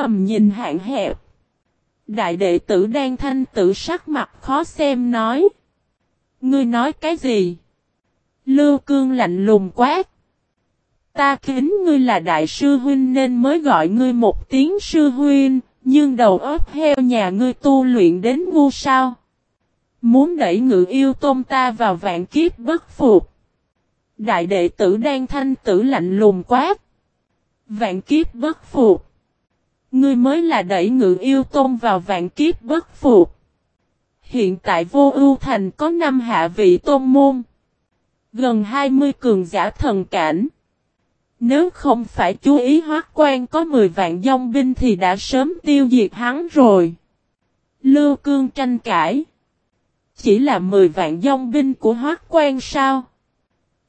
Tầm nhìn hạn hẹp. Đại đệ tử đang thanh tử sắc mặt khó xem nói. Ngươi nói cái gì? Lưu cương lạnh lùng quát. Ta kính ngươi là đại sư huynh nên mới gọi ngươi một tiếng sư huynh, nhưng đầu óc heo nhà ngươi tu luyện đến ngu sao. Muốn đẩy ngự yêu tôn ta vào vạn kiếp bất phục. Đại đệ tử đang thanh tử lạnh lùng quát. Vạn kiếp bất phục. Ngươi mới là đẩy ngự yêu tôn vào vạn kiếp bất phục. Hiện tại vô ưu thành có năm hạ vị tôn môn. Gần 20 cường giả thần cảnh. Nếu không phải chú ý hoác quan có 10 vạn dông binh thì đã sớm tiêu diệt hắn rồi. Lưu cương tranh cãi. Chỉ là 10 vạn dông binh của hoác quan sao?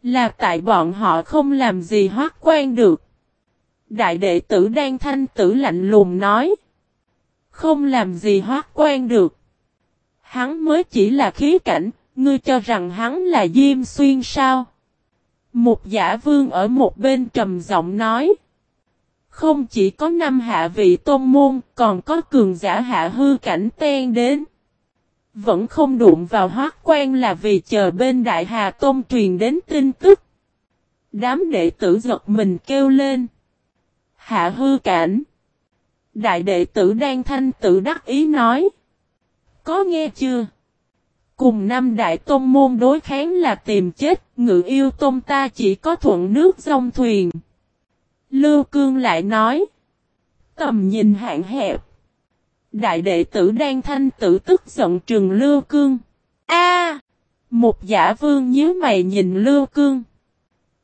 Là tại bọn họ không làm gì hoác quan được. Đại đệ tử đang thanh tử lạnh lùng nói. Không làm gì hoác quan được. Hắn mới chỉ là khí cảnh, ngươi cho rằng hắn là Diêm Xuyên sao? Một giả vương ở một bên trầm giọng nói. Không chỉ có năm hạ vị tôn môn, còn có cường giả hạ hư cảnh ten đến. Vẫn không đụng vào hoác quan là vì chờ bên đại hà tôn truyền đến tin tức. Đám đệ tử giật mình kêu lên. Hạ hư cảnh. Đại đệ tử Đan thanh tự đắc ý nói. Có nghe chưa? Cùng năm đại tôn môn đối kháng là tìm chết, ngự yêu tôn ta chỉ có thuận nước dông thuyền. Lưu Cương lại nói. Tầm nhìn hạn hẹp. Đại đệ tử Đan thanh tử tức giận trừng Lưu Cương. A, Một giả vương nhíu mày nhìn Lưu Cương.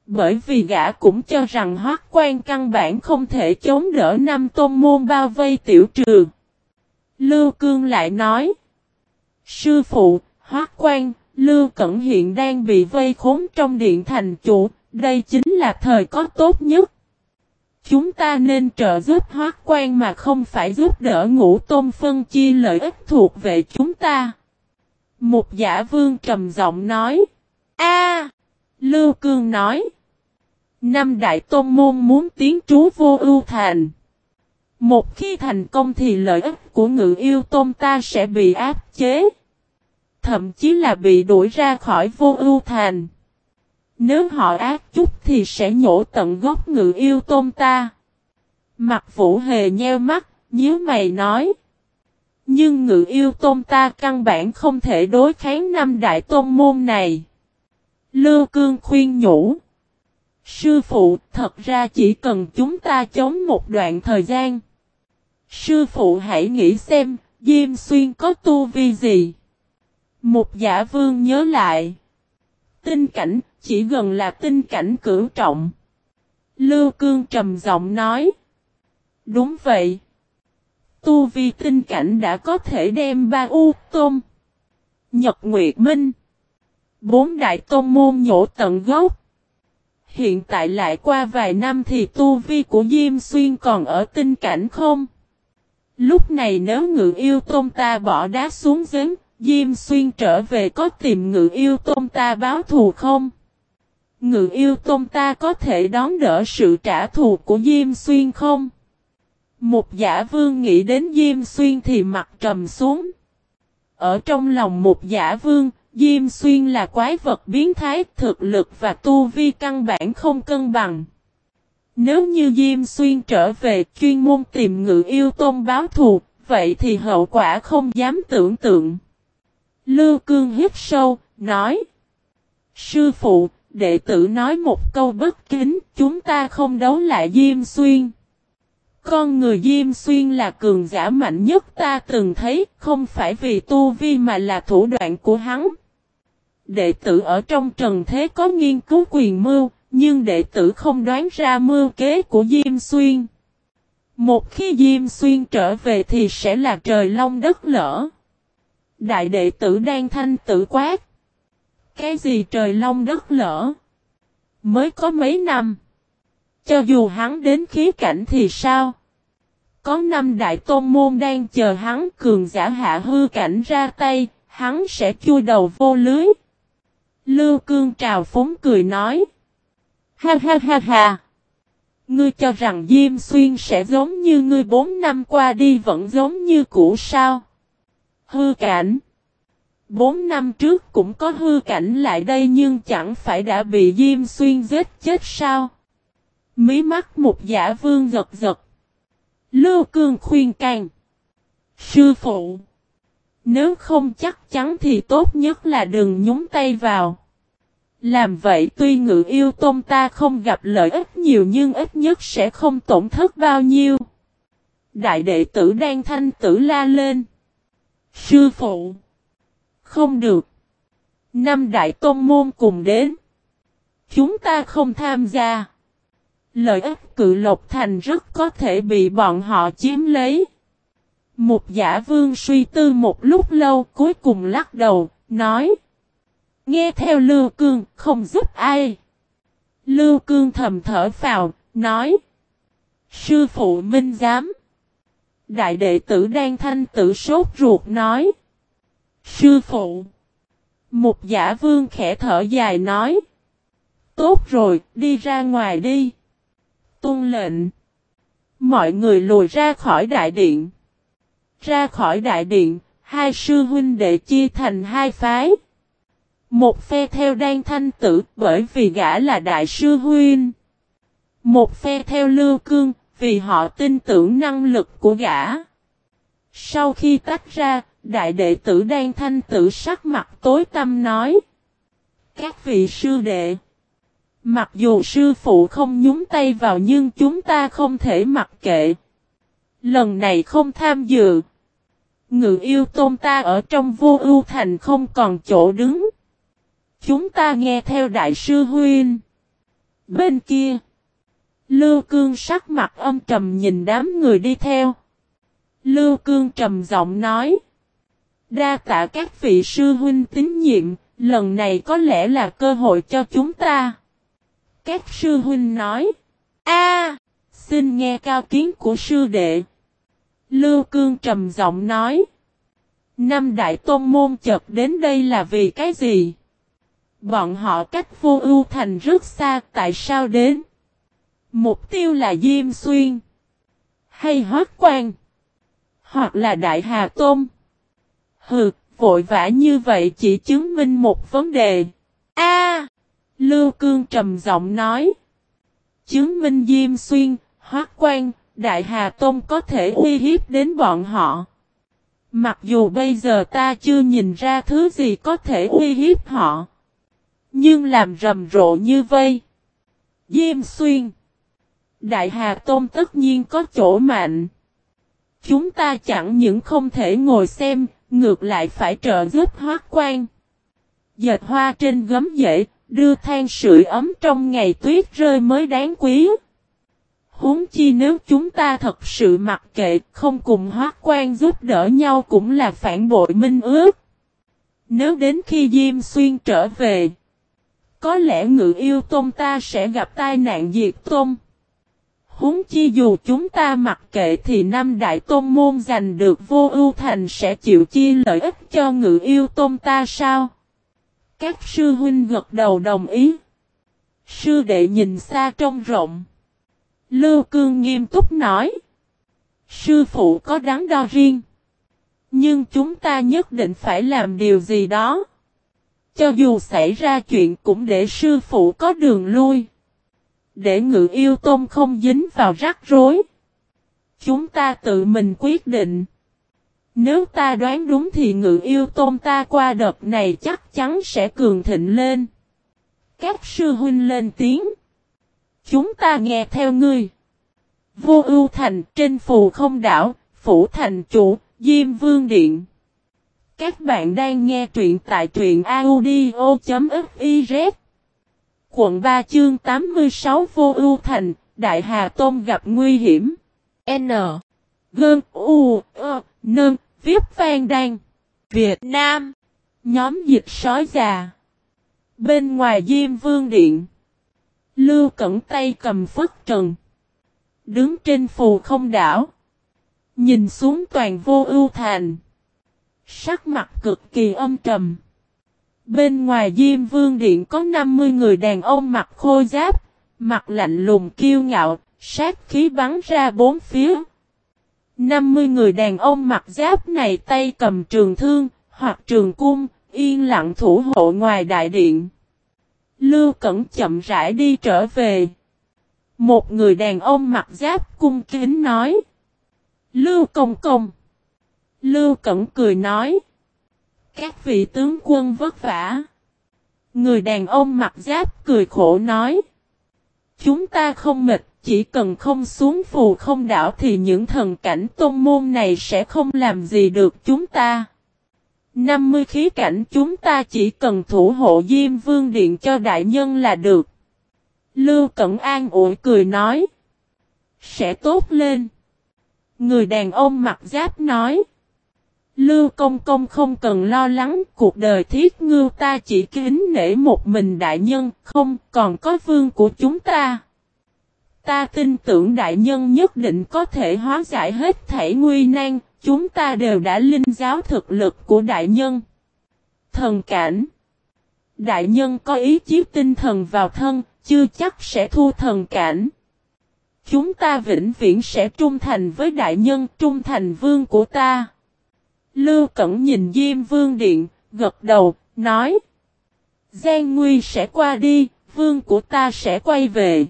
Bởi vì gã cũng cho rằng hoác quan căn bản không thể chống đỡ năm tôn môn bao vây tiểu trường. Lưu Cương lại nói. Sư phụ, hoác quan, Lưu Cẩn hiện đang bị vây khốn trong điện thành chủ, đây chính là thời có tốt nhất. Chúng ta nên trợ giúp hoác quan mà không phải giúp đỡ ngũ tôn phân chia lợi ích thuộc về chúng ta. Một giả vương trầm giọng nói. A, Lưu Cương nói. Năm đại tôn môn muốn tiến trú vô ưu thành. Một khi thành công thì lợi ích của ngự yêu tôn ta sẽ bị áp chế. Thậm chí là bị đuổi ra khỏi vô ưu thành. Nếu họ ác chút thì sẽ nhổ tận gốc ngự yêu tôn ta. Mặt vũ hề nheo mắt, nhíu mày nói. Nhưng ngự yêu tôn ta căn bản không thể đối kháng năm đại tôn môn này. Lưu cương khuyên nhủ. Sư phụ, thật ra chỉ cần chúng ta chống một đoạn thời gian. Sư phụ hãy nghĩ xem, Diêm Xuyên có tu vi gì? Một giả vương nhớ lại. Tinh cảnh, chỉ gần là tinh cảnh cửu trọng. Lưu Cương trầm giọng nói. Đúng vậy. Tu vi tinh cảnh đã có thể đem ba u tôm. Nhật Nguyệt Minh. Bốn đại tôn môn nhổ tận gốc. Hiện tại lại qua vài năm thì tu vi của Diêm Xuyên còn ở tinh cảnh không? Lúc này nếu ngự yêu tôn ta bỏ đá xuống giếng, Diêm Xuyên trở về có tìm ngự yêu tôn ta báo thù không? Ngự yêu tôn ta có thể đón đỡ sự trả thù của Diêm Xuyên không? Một giả vương nghĩ đến Diêm Xuyên thì mặt trầm xuống. Ở trong lòng một giả vương, Diêm Xuyên là quái vật biến thái, thực lực và tu vi căn bản không cân bằng. Nếu như Diêm Xuyên trở về chuyên môn tìm ngự yêu tôn báo thù, vậy thì hậu quả không dám tưởng tượng. Lưu Cương hít sâu, nói. Sư phụ, đệ tử nói một câu bất kính, chúng ta không đấu lại Diêm Xuyên. Con người Diêm Xuyên là cường giả mạnh nhất ta từng thấy, không phải vì tu vi mà là thủ đoạn của hắn. Đệ tử ở trong trần thế có nghiên cứu quyền mưu, nhưng đệ tử không đoán ra mưu kế của Diêm Xuyên. Một khi Diêm Xuyên trở về thì sẽ là trời long đất lỡ. Đại đệ tử đang thanh tử quát. Cái gì trời long đất lỡ? Mới có mấy năm. Cho dù hắn đến khí cảnh thì sao? Có năm đại tôn môn đang chờ hắn cường giả hạ hư cảnh ra tay, hắn sẽ chui đầu vô lưới. Lưu cương trào phúng cười nói. Ha ha ha ha. Ngươi cho rằng Diêm Xuyên sẽ giống như ngươi bốn năm qua đi vẫn giống như cũ sao? Hư cảnh. Bốn năm trước cũng có hư cảnh lại đây nhưng chẳng phải đã bị Diêm Xuyên giết chết sao? Mí mắt một giả vương giật giật. Lưu Cương khuyên can. Sư phụ. Nếu không chắc chắn thì tốt nhất là đừng nhúng tay vào. Làm vậy tuy ngự yêu tôn ta không gặp lợi ích nhiều nhưng ít nhất sẽ không tổn thất bao nhiêu. Đại đệ tử đang thanh tử la lên. Sư phụ. Không được. Năm đại tôn môn cùng đến. Chúng ta không tham gia. Lợi ích cự lộc thành rất có thể bị bọn họ chiếm lấy. Một giả vương suy tư một lúc lâu cuối cùng lắc đầu, nói. Nghe theo Lưu Cương, không giúp ai. Lưu Cương thầm thở vào nói. Sư phụ minh giám. Đại đệ tử đang thanh tử sốt ruột nói. Sư phụ. Một giả vương khẽ thở dài nói. Tốt rồi, đi ra ngoài đi. Tôn lệnh. Mọi người lùi ra khỏi đại điện. Ra khỏi đại điện, hai sư huynh đệ chia thành hai phái. Một phe theo đan thanh tử bởi vì gã là đại sư huynh. Một phe theo lưu cương vì họ tin tưởng năng lực của gã. Sau khi tách ra, đại đệ tử đan thanh tử sắc mặt tối tâm nói. Các vị sư đệ. Mặc dù sư phụ không nhúng tay vào nhưng chúng ta không thể mặc kệ. Lần này không tham dự. Ngự yêu tôn ta ở trong vô ưu thành không còn chỗ đứng. Chúng ta nghe theo đại sư Huynh. Bên kia. Lưu cương sắc mặt âm trầm nhìn đám người đi theo. Lưu cương trầm giọng nói. Đa tạ các vị sư huynh tín nhiệm, lần này có lẽ là cơ hội cho chúng ta. Các sư huynh nói. a xin nghe cao kiến của sư đệ. Lưu cương trầm giọng nói. Năm đại tôn môn chợt đến đây là vì cái gì? Bọn họ cách vô ưu thành rất xa, tại sao đến? Mục tiêu là Diêm Xuyên. Hay Hót Quan. Hoặc là Đại Hà Tôn. Hừ, vội vã như vậy chỉ chứng minh một vấn đề. A, Lưu Cương trầm giọng nói. Chứng minh Diêm Xuyên, Hót Quan, Đại Hà Tông có thể uy hiếp đến bọn họ. Mặc dù bây giờ ta chưa nhìn ra thứ gì có thể uy hiếp họ. Nhưng làm rầm rộ như vây. Diêm xuyên. Đại Hà Tôn tất nhiên có chỗ mạnh. Chúng ta chẳng những không thể ngồi xem, ngược lại phải trợ giúp hoác quan. Dệt hoa trên gấm dễ, đưa than sưởi ấm trong ngày tuyết rơi mới đáng quý. Huống chi nếu chúng ta thật sự mặc kệ, không cùng hoác quan giúp đỡ nhau cũng là phản bội minh ước. Nếu đến khi Diêm Xuyên trở về, có lẽ ngự yêu tôn ta sẽ gặp tai nạn diệt tôn. Húng chi dù chúng ta mặc kệ thì năm đại tôn môn giành được vô ưu thành sẽ chịu chia lợi ích cho ngự yêu tôn ta sao? Các sư huynh gật đầu đồng ý. Sư đệ nhìn xa trông rộng. Lưu Cương nghiêm túc nói. Sư phụ có đáng đo riêng. Nhưng chúng ta nhất định phải làm điều gì đó. Cho dù xảy ra chuyện cũng để sư phụ có đường lui. Để ngự yêu tôm không dính vào rắc rối. Chúng ta tự mình quyết định. Nếu ta đoán đúng thì ngự yêu tôm ta qua đợt này chắc chắn sẽ cường thịnh lên. Các sư huynh lên tiếng. Chúng ta nghe theo ngươi. Vô ưu thành trên phù không đảo, phủ thành chủ, Diêm Vương Điện. Các bạn đang nghe truyện tại truyện audio.fiz Quận 3 chương 86 Vô ưu thành, Đại Hà Tôn gặp nguy hiểm. N. Gơn U. Ơ. Nơn. Viết Phan Đan. Việt Nam. Nhóm dịch sói già. Bên ngoài Diêm Vương Điện. Lưu Cẩn tay cầm phất trần. Đứng trên phù không đảo. Nhìn xuống toàn vô ưu thành. Sắc mặt cực kỳ âm trầm. Bên ngoài Diêm Vương Điện có 50 người đàn ông mặc khôi giáp, mặt lạnh lùng kiêu ngạo, sát khí bắn ra bốn phía. 50 người đàn ông mặc giáp này tay cầm trường thương, hoặc trường cung, yên lặng thủ hộ ngoài đại điện. Lưu Cẩn chậm rãi đi trở về. Một người đàn ông mặc giáp cung kính nói. Lưu Công Công. Lưu Cẩn cười nói. Các vị tướng quân vất vả. Người đàn ông mặc giáp cười khổ nói. Chúng ta không mệt, chỉ cần không xuống phù không đảo thì những thần cảnh tôn môn này sẽ không làm gì được chúng ta. 50 khí cảnh chúng ta chỉ cần thủ hộ Diêm Vương Điện cho đại nhân là được. Lưu Cẩn An ủi cười nói. Sẽ tốt lên. Người đàn ông mặc giáp nói. Lưu Công Công không cần lo lắng cuộc đời thiết ngưu ta chỉ kính nể một mình đại nhân không còn có vương của chúng ta. Ta tin tưởng đại nhân nhất định có thể hóa giải hết thể nguy nan, chúng ta đều đã linh giáo thực lực của đại nhân. Thần cảnh Đại nhân có ý chí tinh thần vào thân, chưa chắc sẽ thu thần cảnh. Chúng ta vĩnh viễn sẽ trung thành với đại nhân, trung thành vương của ta. Lưu Cẩn nhìn Diêm Vương Điện, gật đầu, nói. Giang Nguy sẽ qua đi, vương của ta sẽ quay về.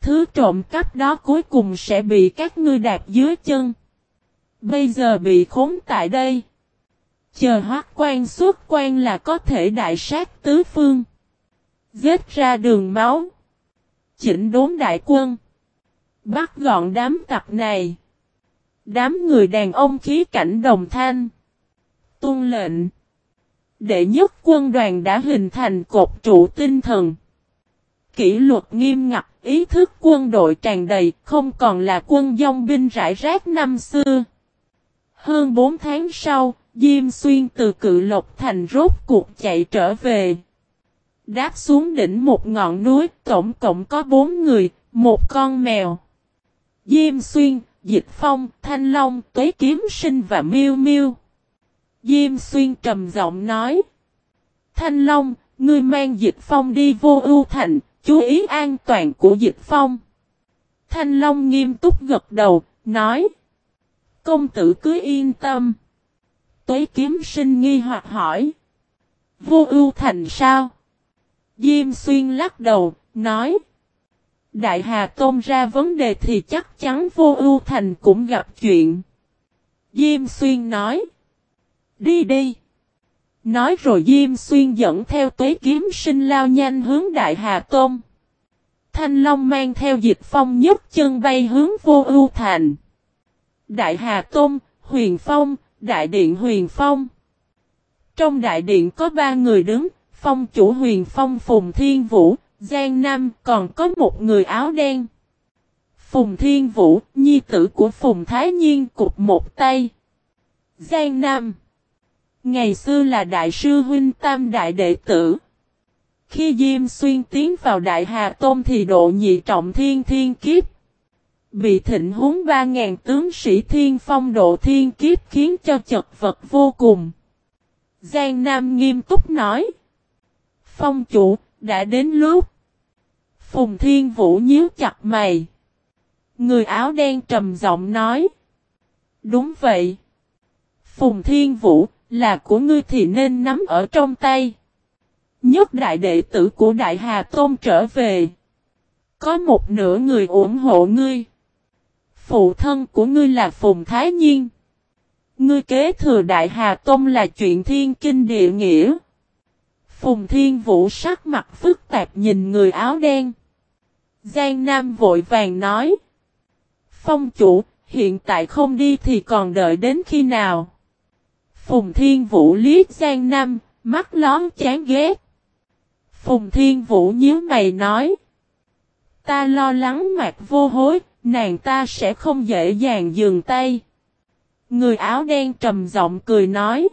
Thứ trộm cắp đó cuối cùng sẽ bị các ngươi đạp dưới chân. Bây giờ bị khốn tại đây. Chờ hoác quan xuất quan là có thể đại sát tứ phương. Giết ra đường máu. Chỉnh đốn đại quân. Bắt gọn đám tặc này. Đám người đàn ông khí cảnh đồng thanh. Tuân lệnh. Đệ nhất quân đoàn đã hình thành cột trụ tinh thần. Kỷ luật nghiêm ngặt, ý thức quân đội tràn đầy, không còn là quân dông binh rải rác năm xưa. Hơn 4 tháng sau, Diêm Xuyên từ cự lộc thành rốt cuộc chạy trở về. Đáp xuống đỉnh một ngọn núi, tổng cộng có 4 người, một con mèo. Diêm Xuyên, Dịch Phong, Thanh Long, Tuế Kiếm Sinh và Miêu Miêu. Diêm Xuyên trầm giọng nói. Thanh Long, ngươi mang Dịch Phong đi vô ưu thành, chú ý an toàn của Dịch Phong. Thanh Long nghiêm túc gật đầu, nói. Công tử cứ yên tâm. Tuế kiếm sinh nghi hoặc hỏi. Vô ưu thành sao? Diêm xuyên lắc đầu, nói. Đại Hà Tôn ra vấn đề thì chắc chắn vô ưu thành cũng gặp chuyện. Diêm xuyên nói. Đi đi. Nói rồi Diêm Xuyên dẫn theo tuế kiếm sinh lao nhanh hướng Đại Hà Tôn. Thanh Long mang theo dịch phong nhấc chân bay hướng vô ưu thành. Đại Hà Tôn, Huyền Phong, Đại Điện Huyền Phong. Trong đại điện có ba người đứng, phong chủ Huyền Phong Phùng Thiên Vũ, Giang Nam còn có một người áo đen. Phùng Thiên Vũ, nhi tử của Phùng Thái Nhiên cục một tay. Giang Nam Ngày xưa là đại sư huynh tam đại đệ tử. Khi Diêm Xuyên tiến vào Đại Hà Tôn thì độ nhị trọng thiên thiên kiếp. Bị thịnh huống ba ngàn tướng sĩ thiên phong độ thiên kiếp khiến cho chật vật vô cùng. Giang Nam nghiêm túc nói. Phong chủ, đã đến lúc. Phùng Thiên Vũ nhíu chặt mày. Người áo đen trầm giọng nói. Đúng vậy. Phùng Thiên Vũ, là của ngươi thì nên nắm ở trong tay. Nhất đại đệ tử của Đại Hà Tôn trở về. Có một nửa người ủng hộ ngươi. Phụ thân của ngươi là Phùng Thái Nhiên. Ngươi kế thừa Đại Hà Tông là chuyện thiên kinh địa nghĩa. Phùng Thiên Vũ sắc mặt phức tạp nhìn người áo đen. Giang Nam vội vàng nói. Phong chủ, hiện tại không đi thì còn đợi đến khi nào? Phùng Thiên Vũ liếc Giang Nam, mắt lón chán ghét. Phùng Thiên Vũ nhíu mày nói. Ta lo lắng mạc vô hối, nàng ta sẽ không dễ dàng dừng tay. Người áo đen trầm giọng cười nói.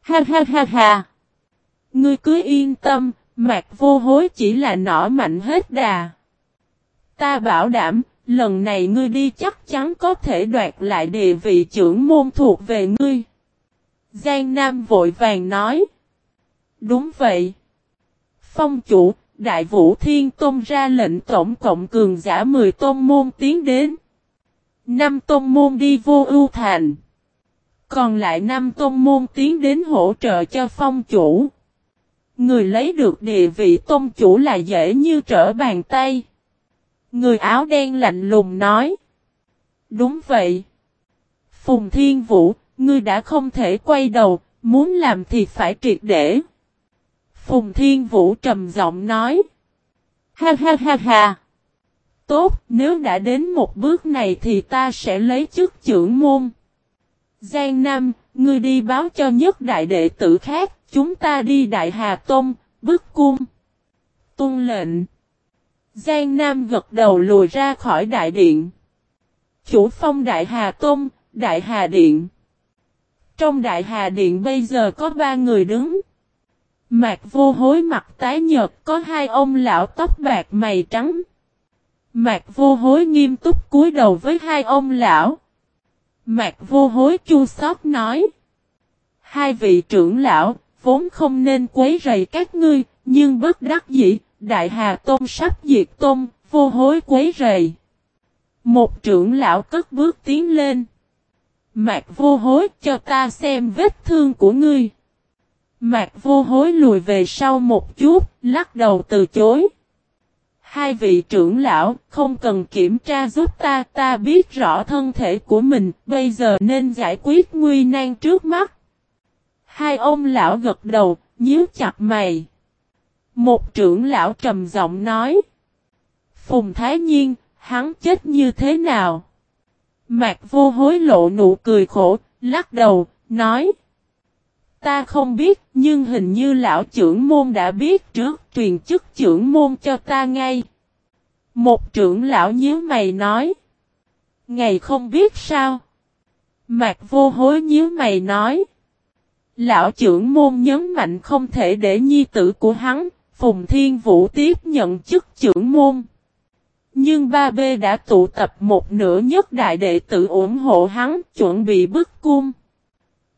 Ha ha ha ha. Ngươi cứ yên tâm, mặt vô hối chỉ là nỏ mạnh hết đà. Ta bảo đảm, lần này ngươi đi chắc chắn có thể đoạt lại địa vị trưởng môn thuộc về ngươi. Giang Nam vội vàng nói. Đúng vậy. Phong chủ, Đại Vũ Thiên Tôn ra lệnh tổng cộng cường giả 10 tôn môn tiến đến. Năm tôn môn đi vô ưu thành. Còn lại năm tôn môn tiến đến hỗ trợ cho phong chủ. Người lấy được địa vị tôn chủ là dễ như trở bàn tay. Người áo đen lạnh lùng nói. Đúng vậy. Phùng Thiên Vũ, ngươi đã không thể quay đầu, muốn làm thì phải triệt để. Phùng Thiên Vũ trầm giọng nói. Ha ha ha ha. Tốt, nếu đã đến một bước này thì ta sẽ lấy chức trưởng môn. Giang Nam, ngươi đi báo cho nhất đại đệ tử khác, chúng ta đi Đại Hà Tôn, bức cung. Tôn lệnh. Giang Nam gật đầu lùi ra khỏi đại điện. Chủ phong Đại Hà Tôn, Đại Hà Điện. Trong Đại Hà Điện bây giờ có ba người đứng. Mạc vô hối mặt tái nhợt có hai ông lão tóc bạc mày trắng. Mạc vô hối nghiêm túc cúi đầu với hai ông lão. Mạc vô hối chua xót nói. Hai vị trưởng lão, vốn không nên quấy rầy các ngươi, nhưng bất đắc dĩ, đại hà tôn sắp diệt tôn, vô hối quấy rầy. Một trưởng lão cất bước tiến lên. Mạc vô hối cho ta xem vết thương của ngươi. Mạc vô hối lùi về sau một chút, lắc đầu từ chối. Hai vị trưởng lão, không cần kiểm tra giúp ta, ta biết rõ thân thể của mình, bây giờ nên giải quyết nguy nan trước mắt. Hai ông lão gật đầu, nhíu chặt mày. Một trưởng lão trầm giọng nói. Phùng Thái Nhiên, hắn chết như thế nào? Mạc vô hối lộ nụ cười khổ, lắc đầu, nói. Ta không biết, nhưng hình như lão trưởng môn đã biết trước, truyền chức trưởng môn cho ta ngay. Một trưởng lão nhíu mày nói. Ngày không biết sao. Mạc vô hối nhíu mày nói. Lão trưởng môn nhấn mạnh không thể để nhi tử của hắn, Phùng Thiên Vũ tiếp nhận chức trưởng môn. Nhưng ba b đã tụ tập một nửa nhất đại đệ tử ủng hộ hắn, chuẩn bị bức cung.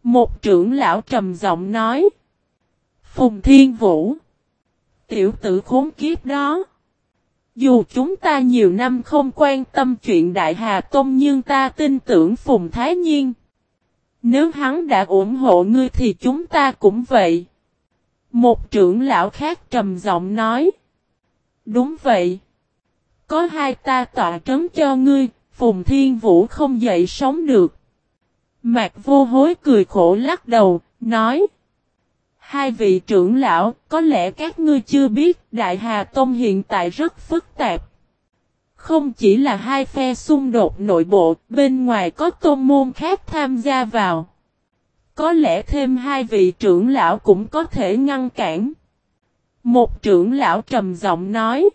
Một trưởng lão trầm giọng nói. Phùng Thiên Vũ. Tiểu tử khốn kiếp đó. Dù chúng ta nhiều năm không quan tâm chuyện Đại Hà Tôn nhưng ta tin tưởng Phùng Thái Nhiên. Nếu hắn đã ủng hộ ngươi thì chúng ta cũng vậy. Một trưởng lão khác trầm giọng nói. Đúng vậy. Có hai ta tọa trấn cho ngươi, Phùng Thiên Vũ không dậy sống được. Mạc vô hối cười khổ lắc đầu, nói. Hai vị trưởng lão, có lẽ các ngươi chưa biết, Đại Hà Tông hiện tại rất phức tạp. Không chỉ là hai phe xung đột nội bộ, bên ngoài có tôn môn khác tham gia vào. Có lẽ thêm hai vị trưởng lão cũng có thể ngăn cản. Một trưởng lão trầm giọng nói.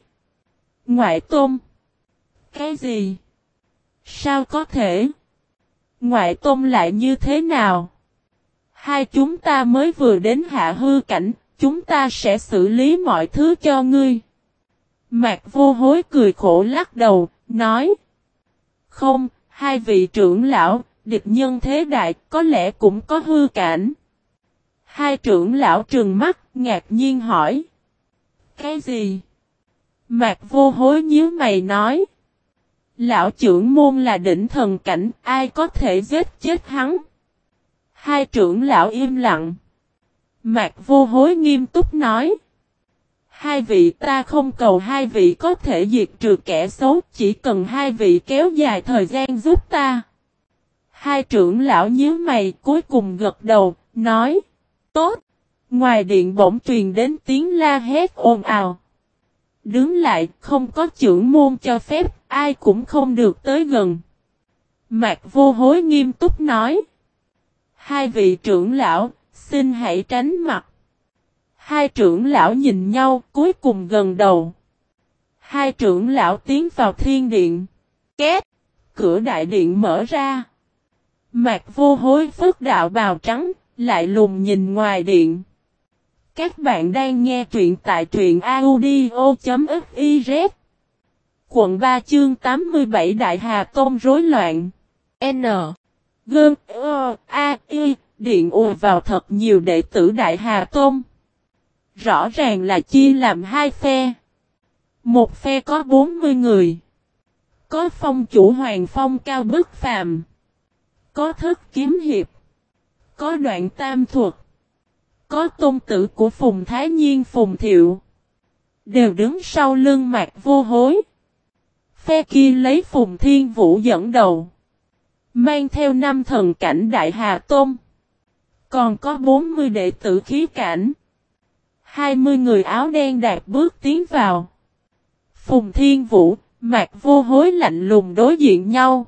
Ngoại tôn. Cái gì? Sao có thể? Ngoại tôn lại như thế nào? Hai chúng ta mới vừa đến hạ hư cảnh, chúng ta sẽ xử lý mọi thứ cho ngươi. Mạc vô hối cười khổ lắc đầu, nói. Không, hai vị trưởng lão, địch nhân thế đại, có lẽ cũng có hư cảnh. Hai trưởng lão trừng mắt, ngạc nhiên hỏi. Cái gì? Mạc vô hối nhíu mày nói. Lão trưởng môn là đỉnh thần cảnh, ai có thể giết chết hắn? Hai trưởng lão im lặng. Mạc vô hối nghiêm túc nói. Hai vị ta không cầu hai vị có thể diệt trừ kẻ xấu, chỉ cần hai vị kéo dài thời gian giúp ta. Hai trưởng lão nhíu mày cuối cùng gật đầu, nói. Tốt! Ngoài điện bỗng truyền đến tiếng la hét ồn ào. Đứng lại, không có trưởng môn cho phép, ai cũng không được tới gần. Mạc vô hối nghiêm túc nói. Hai vị trưởng lão, xin hãy tránh mặt. Hai trưởng lão nhìn nhau, cuối cùng gần đầu. Hai trưởng lão tiến vào thiên điện. Két! Cửa đại điện mở ra. Mạc vô hối phước đạo bào trắng, lại lùng nhìn ngoài điện. Các bạn đang nghe truyện tại truyện audio.fif Quận 3 chương 87 Đại Hà Tôn rối loạn N Gơn Ơ A, Y, Điện ùa vào thật nhiều đệ tử Đại Hà Tôn Rõ ràng là chia làm hai phe. Một phe có 40 người. Có phong chủ hoàng phong cao bức phàm. Có thức kiếm hiệp. Có đoạn tam thuật. Có tôn tử của Phùng Thái Nhiên Phùng Thiệu. Đều đứng sau lưng mạc vô hối. Phe kia lấy Phùng Thiên Vũ dẫn đầu. Mang theo năm thần cảnh Đại Hà Tôn. Còn có 40 đệ tử khí cảnh. 20 người áo đen đạt bước tiến vào. Phùng Thiên Vũ, Mạc Vô Hối lạnh lùng đối diện nhau.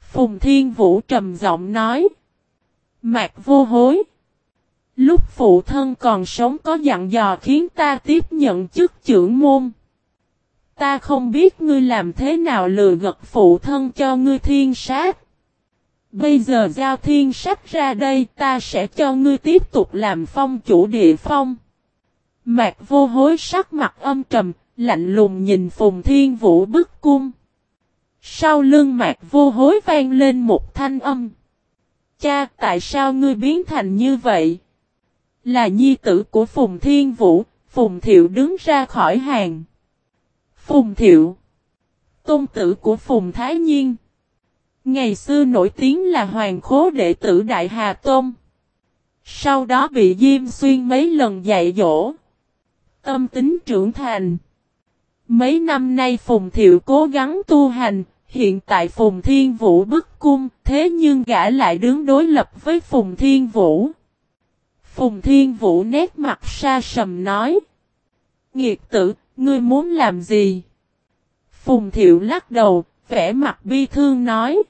Phùng Thiên Vũ trầm giọng nói. Mạc Vô Hối. Lúc phụ thân còn sống có dặn dò khiến ta tiếp nhận chức trưởng môn. Ta không biết ngươi làm thế nào lừa gật phụ thân cho ngươi thiên sát. Bây giờ giao thiên sách ra đây ta sẽ cho ngươi tiếp tục làm phong chủ địa phong. Mạc vô hối sắc mặt âm trầm, lạnh lùng nhìn Phùng Thiên Vũ bức cung. Sau lưng mạc vô hối vang lên một thanh âm. Cha, tại sao ngươi biến thành như vậy? Là nhi tử của Phùng Thiên Vũ, Phùng Thiệu đứng ra khỏi hàng. Phùng Thiệu Tôn tử của Phùng Thái Nhiên Ngày xưa nổi tiếng là hoàng khố đệ tử Đại Hà Tôn. Sau đó bị Diêm Xuyên mấy lần dạy dỗ. Tâm tính trưởng thành. Mấy năm nay Phùng Thiệu cố gắng tu hành, hiện tại Phùng Thiên Vũ bức cung, thế nhưng gã lại đứng đối lập với Phùng Thiên Vũ. Phùng Thiên Vũ nét mặt xa sầm nói. Nghiệt tử, ngươi muốn làm gì? Phùng Thiệu lắc đầu, vẻ mặt bi thương nói.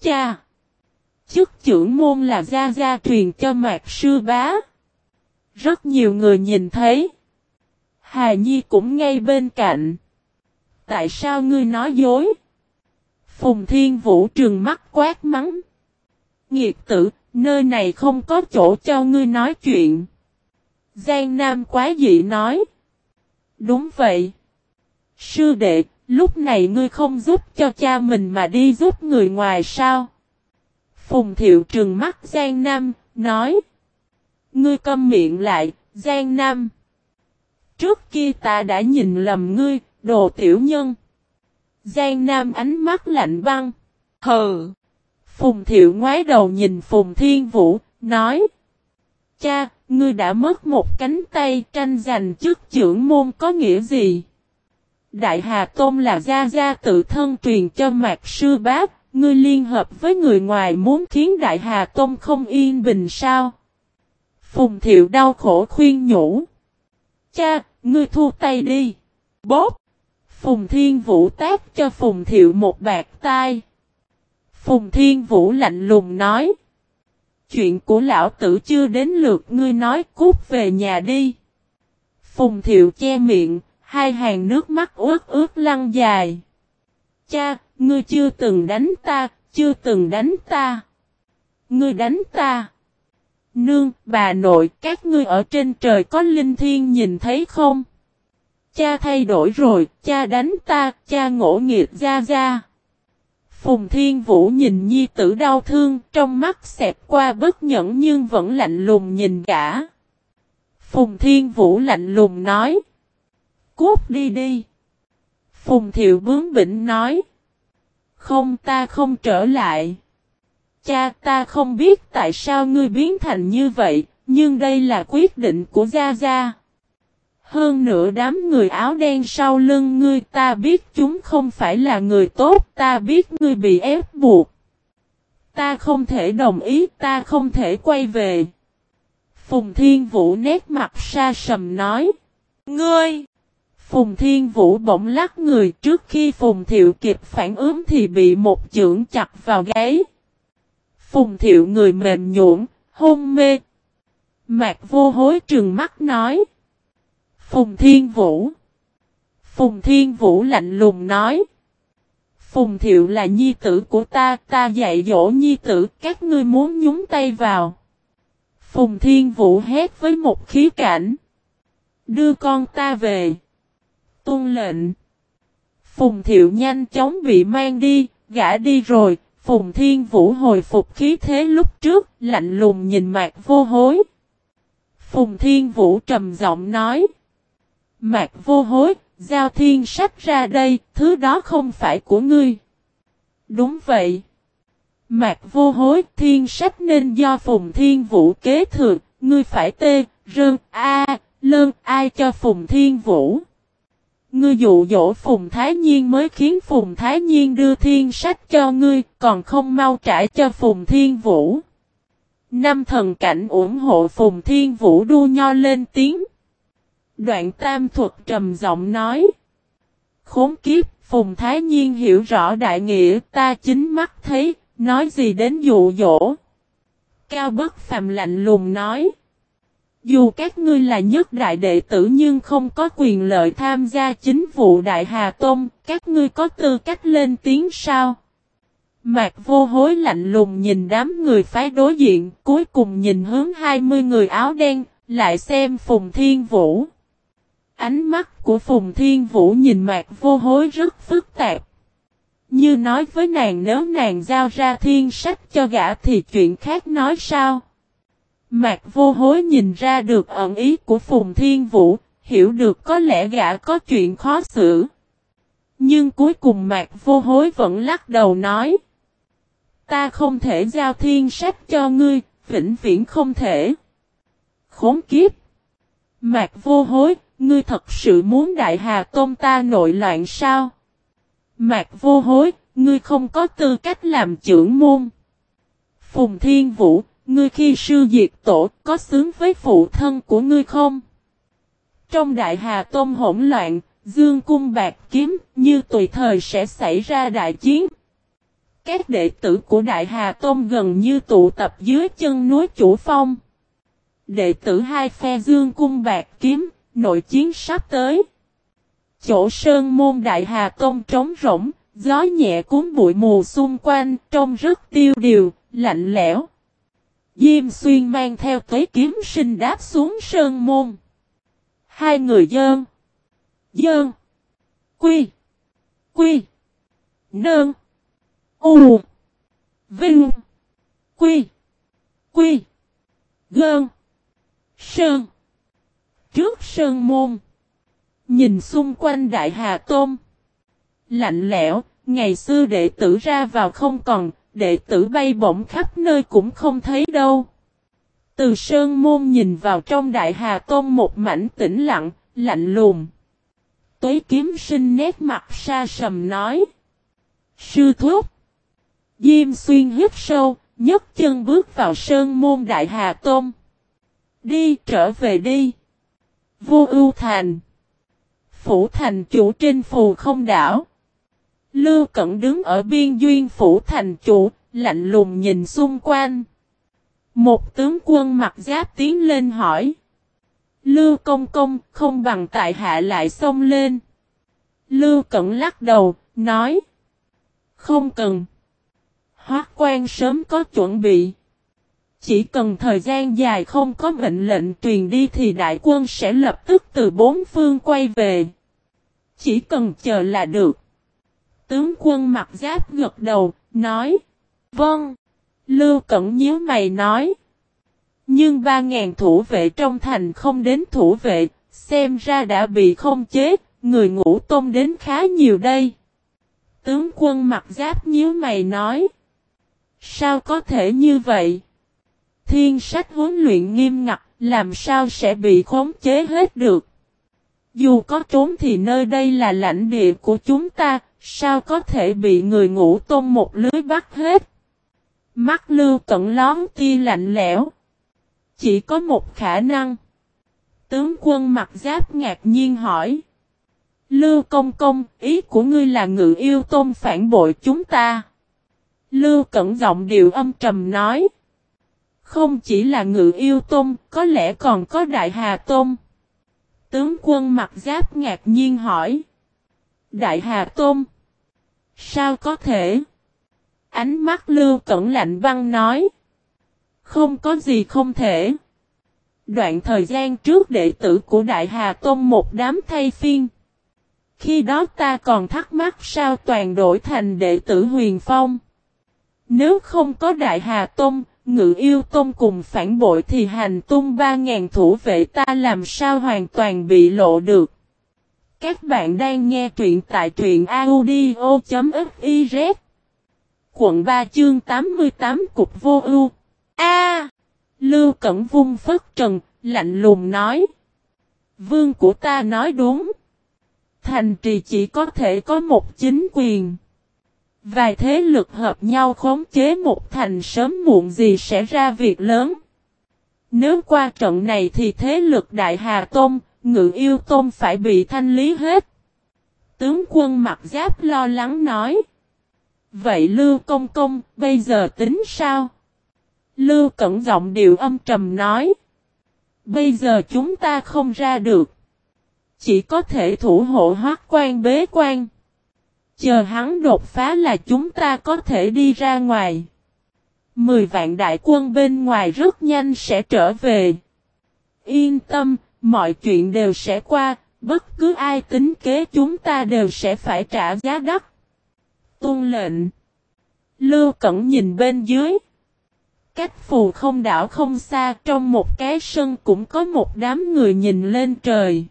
Cha! Chức trưởng môn là gia gia truyền cho mạc sư bá. Rất nhiều người nhìn thấy. Hà Nhi cũng ngay bên cạnh. Tại sao ngươi nói dối? Phùng Thiên Vũ trừng mắt quát mắng. Nghiệt tử, nơi này không có chỗ cho ngươi nói chuyện. Giang Nam quá dị nói. Đúng vậy. Sư đệ, lúc này ngươi không giúp cho cha mình mà đi giúp người ngoài sao? Phùng Thiệu trừng mắt Giang Nam, nói. Ngươi câm miệng lại, Giang Nam. Trước kia ta đã nhìn lầm ngươi, đồ tiểu nhân. Giang Nam ánh mắt lạnh băng. Hờ. Phùng Thiệu ngoái đầu nhìn Phùng Thiên Vũ, nói. Cha, ngươi đã mất một cánh tay tranh giành chức trưởng môn có nghĩa gì? Đại Hà Tôn là gia gia tự thân truyền cho mạc sư Báp, ngươi liên hợp với người ngoài muốn khiến Đại Hà Tôn không yên bình sao? Phùng Thiệu đau khổ khuyên nhủ. Cha, ngươi thu tay đi. Bóp Phùng Thiên Vũ tác cho Phùng Thiệu một bạc tai. Phùng Thiên Vũ lạnh lùng nói. Chuyện của lão tử chưa đến lượt ngươi nói cút về nhà đi. Phùng Thiệu che miệng, hai hàng nước mắt ướt ướt lăn dài. Cha, ngươi chưa từng đánh ta, chưa từng đánh ta. Ngươi đánh ta. Nương, bà nội, các ngươi ở trên trời có linh thiên nhìn thấy không? Cha thay đổi rồi, cha đánh ta, cha ngỗ nghiệt ra ra. Phùng Thiên Vũ nhìn nhi tử đau thương, trong mắt xẹp qua bất nhẫn nhưng vẫn lạnh lùng nhìn gã. Phùng Thiên Vũ lạnh lùng nói. Cút đi đi. Phùng Thiệu bướng bỉnh nói. Không ta không trở lại. Cha ta không biết tại sao ngươi biến thành như vậy, nhưng đây là quyết định của Gia Gia. Hơn nữa đám người áo đen sau lưng ngươi ta biết chúng không phải là người tốt, ta biết ngươi bị ép buộc. Ta không thể đồng ý, ta không thể quay về. Phùng Thiên Vũ nét mặt xa sầm nói. Ngươi! Phùng Thiên Vũ bỗng lắc người trước khi Phùng Thiệu kịp phản ứng thì bị một chưởng chặt vào gáy. Phùng Thiệu người mềm nhũn, hôn mê. Mạc vô hối trừng mắt nói. Phùng Thiên Vũ. Phùng Thiên Vũ lạnh lùng nói. Phùng Thiệu là nhi tử của ta, ta dạy dỗ nhi tử, các ngươi muốn nhúng tay vào. Phùng Thiên Vũ hét với một khí cảnh. Đưa con ta về. Tôn lệnh. Phùng Thiệu nhanh chóng bị mang đi, gã đi rồi, Phùng Thiên Vũ hồi phục khí thế lúc trước, lạnh lùng nhìn mạc vô hối. Phùng Thiên Vũ trầm giọng nói. Mạc vô hối, giao thiên sách ra đây, thứ đó không phải của ngươi. Đúng vậy. Mạc vô hối, thiên sách nên do Phùng Thiên Vũ kế thừa, ngươi phải tê, rơn, a, lơn, ai cho Phùng Thiên Vũ. Ngươi dụ dỗ Phùng Thái Nhiên mới khiến Phùng Thái Nhiên đưa thiên sách cho ngươi, còn không mau trả cho Phùng Thiên Vũ. Năm thần cảnh ủng hộ Phùng Thiên Vũ đu nho lên tiếng. Đoạn tam thuật trầm giọng nói. Khốn kiếp, Phùng Thái Nhiên hiểu rõ đại nghĩa, ta chính mắt thấy, nói gì đến dụ dỗ. Cao bất phàm lạnh lùng nói. Dù các ngươi là nhất đại đệ tử nhưng không có quyền lợi tham gia chính vụ Đại Hà Tôn, các ngươi có tư cách lên tiếng sao? Mạc vô hối lạnh lùng nhìn đám người phái đối diện, cuối cùng nhìn hướng 20 người áo đen, lại xem Phùng Thiên Vũ. Ánh mắt của Phùng Thiên Vũ nhìn Mạc vô hối rất phức tạp. Như nói với nàng nếu nàng giao ra thiên sách cho gã thì chuyện khác nói sao? Mạc vô hối nhìn ra được ẩn ý của Phùng Thiên Vũ, hiểu được có lẽ gã có chuyện khó xử. Nhưng cuối cùng Mạc vô hối vẫn lắc đầu nói. Ta không thể giao thiên sách cho ngươi, vĩnh viễn không thể. Khốn kiếp! Mạc vô hối, ngươi thật sự muốn đại hà tôn ta nội loạn sao? Mạc vô hối, ngươi không có tư cách làm trưởng môn. Phùng Thiên Vũ, Ngươi khi sư diệt tổ có xứng với phụ thân của ngươi không? Trong đại hà tôm hỗn loạn, dương cung bạc kiếm như tùy thời sẽ xảy ra đại chiến. Các đệ tử của Đại Hà Tôn gần như tụ tập dưới chân núi Chủ Phong. Đệ tử hai phe dương cung bạc kiếm, nội chiến sắp tới. Chỗ sơn môn Đại Hà tông trống rỗng, gió nhẹ cuốn bụi mù xung quanh, trông rất tiêu điều, lạnh lẽo. Diêm xuyên mang theo tuế kiếm sinh đáp xuống sơn môn. Hai người dơn. Dơn. Quy. Quy. Nơn. U. Vinh. Quy. Quy. Gơn. Sơn. Trước sơn môn. Nhìn xung quanh đại hà tôm. Lạnh lẽo, ngày xưa đệ tử ra vào không còn, đệ tử bay bổng khắp nơi cũng không thấy đâu. Từ sơn môn nhìn vào trong đại hà tôn một mảnh tĩnh lặng, lạnh lùng. Tuế kiếm sinh nét mặt xa sầm nói. Sư thúc. Diêm xuyên hít sâu, nhấc chân bước vào sơn môn đại hà tôn. Đi trở về đi. Vô ưu thành. Phủ thành chủ trên phù không đảo. Lưu Cẩn đứng ở biên duyên phủ thành chủ, lạnh lùng nhìn xung quanh. Một tướng quân mặc giáp tiến lên hỏi. Lưu công công không bằng tại hạ lại xông lên. Lưu Cẩn lắc đầu, nói. Không cần. Hoác quan sớm có chuẩn bị. Chỉ cần thời gian dài không có mệnh lệnh truyền đi thì đại quân sẽ lập tức từ bốn phương quay về. Chỉ cần chờ là được. Tướng quân mặc giáp gật đầu, nói. Vâng. Lưu Cẩn nhíu mày nói. Nhưng ba ngàn thủ vệ trong thành không đến thủ vệ, xem ra đã bị không chế, người ngủ tôm đến khá nhiều đây. Tướng quân mặc giáp nhíu mày nói. Sao có thể như vậy? Thiên sách huấn luyện nghiêm ngặt, làm sao sẽ bị khống chế hết được? Dù có trốn thì nơi đây là lãnh địa của chúng ta, sao có thể bị người ngủ tôm một lưới bắt hết? Mắt lưu cận lón tia lạnh lẽo. Chỉ có một khả năng. Tướng quân mặc giáp ngạc nhiên hỏi. Lưu công công, ý của ngươi là ngự yêu tôm phản bội chúng ta. Lưu cẩn giọng điệu âm trầm nói. Không chỉ là ngự yêu tôm, có lẽ còn có đại hà tôm. Tướng quân mặc giáp ngạc nhiên hỏi. Đại hà tôm. Sao có thể? Ánh mắt lưu cẩn lạnh băng nói. Không có gì không thể. Đoạn thời gian trước đệ tử của Đại Hà Tôn một đám thay phiên. Khi đó ta còn thắc mắc sao toàn đổi thành đệ tử huyền phong. Nếu không có Đại Hà Tôn, ngự yêu tôn cùng phản bội thì hành tung ba ngàn thủ vệ ta làm sao hoàn toàn bị lộ được. Các bạn đang nghe truyện tại truyện audio.fiz Quận 3 chương 88 Cục Vô Ưu A Lưu Cẩn Vung phất trần, lạnh lùng nói. Vương của ta nói đúng. Thành trì chỉ có thể có một chính quyền. Vài thế lực hợp nhau khống chế một thành sớm muộn gì sẽ ra việc lớn. Nếu qua trận này thì thế lực Đại Hà Tôn, Ngự Yêu Tôn phải bị thanh lý hết. Tướng quân mặt giáp lo lắng nói. Vậy Lưu Công Công, bây giờ tính sao? Lưu Cẩn giọng điệu âm trầm nói. Bây giờ chúng ta không ra được. Chỉ có thể thủ hộ hoác quan bế quan. Chờ hắn đột phá là chúng ta có thể đi ra ngoài. Mười vạn đại quân bên ngoài rất nhanh sẽ trở về. Yên tâm, mọi chuyện đều sẽ qua, bất cứ ai tính kế chúng ta đều sẽ phải trả giá đắt. Tôn lệnh. Lưu Cẩn nhìn bên dưới. Cách phù không đảo không xa trong một cái sân cũng có một đám người nhìn lên trời.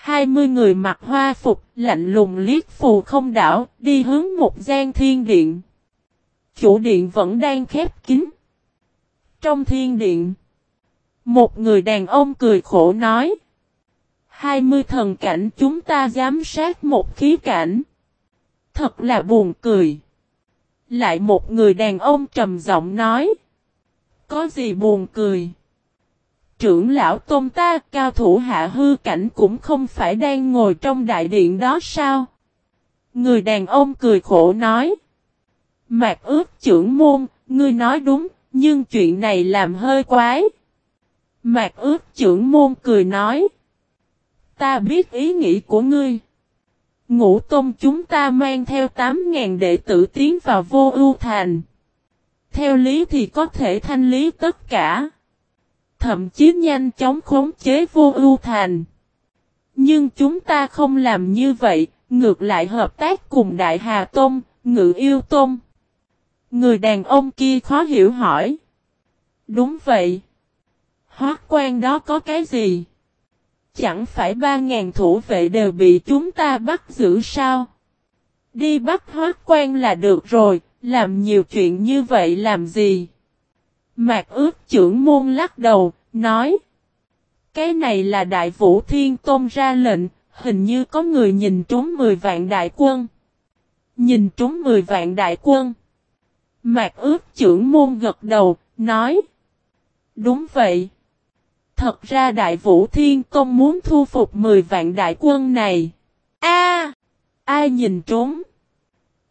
Hai mươi người mặc hoa phục, lạnh lùng liếc phù không đảo, đi hướng một gian thiên điện. Chủ điện vẫn đang khép kín. Trong thiên điện, một người đàn ông cười khổ nói. Hai mươi thần cảnh chúng ta giám sát một khí cảnh. Thật là buồn cười. Lại một người đàn ông trầm giọng nói. Có gì buồn cười? Trưởng lão tôn ta cao thủ hạ hư cảnh cũng không phải đang ngồi trong đại điện đó sao? Người đàn ông cười khổ nói. Mạc ước trưởng môn, ngươi nói đúng, nhưng chuyện này làm hơi quái. Mạc ước trưởng môn cười nói. Ta biết ý nghĩ của ngươi. Ngũ tôm chúng ta mang theo 8.000 đệ tử tiến vào vô ưu thành. Theo lý thì có thể thanh lý tất cả. Thậm chí nhanh chóng khống chế vô ưu thành. Nhưng chúng ta không làm như vậy, ngược lại hợp tác cùng Đại Hà Tôn, Ngự Yêu Tôn. Người đàn ông kia khó hiểu hỏi. Đúng vậy. Hoác quan đó có cái gì? Chẳng phải ba ngàn thủ vệ đều bị chúng ta bắt giữ sao? Đi bắt hoác quan là được rồi, làm nhiều chuyện như vậy làm gì? Mạc ước trưởng môn lắc đầu, nói. Cái này là đại vũ thiên tôn ra lệnh, hình như có người nhìn trúng 10 vạn đại quân. Nhìn trúng 10 vạn đại quân. Mạc ước trưởng môn gật đầu, nói. Đúng vậy. Thật ra đại vũ thiên tôn muốn thu phục 10 vạn đại quân này. A, Ai nhìn trúng?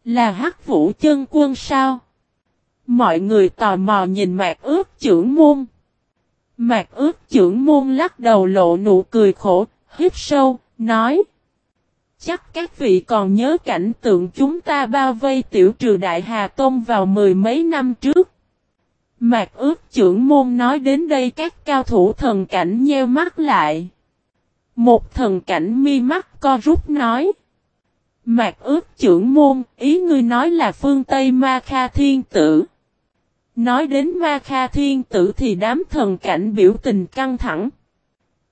Là hắc vũ chân quân sao? Mọi người tò mò nhìn mạc ước trưởng môn. Mạc ước trưởng môn lắc đầu lộ nụ cười khổ, hít sâu, nói. Chắc các vị còn nhớ cảnh tượng chúng ta bao vây tiểu trừ Đại Hà Tôn vào mười mấy năm trước. Mạc ước trưởng môn nói đến đây các cao thủ thần cảnh nheo mắt lại. Một thần cảnh mi mắt co rút nói. Mạc ước trưởng môn, ý ngươi nói là phương Tây Ma Kha Thiên Tử. Nói đến Ma Kha Thiên Tử thì đám thần cảnh biểu tình căng thẳng.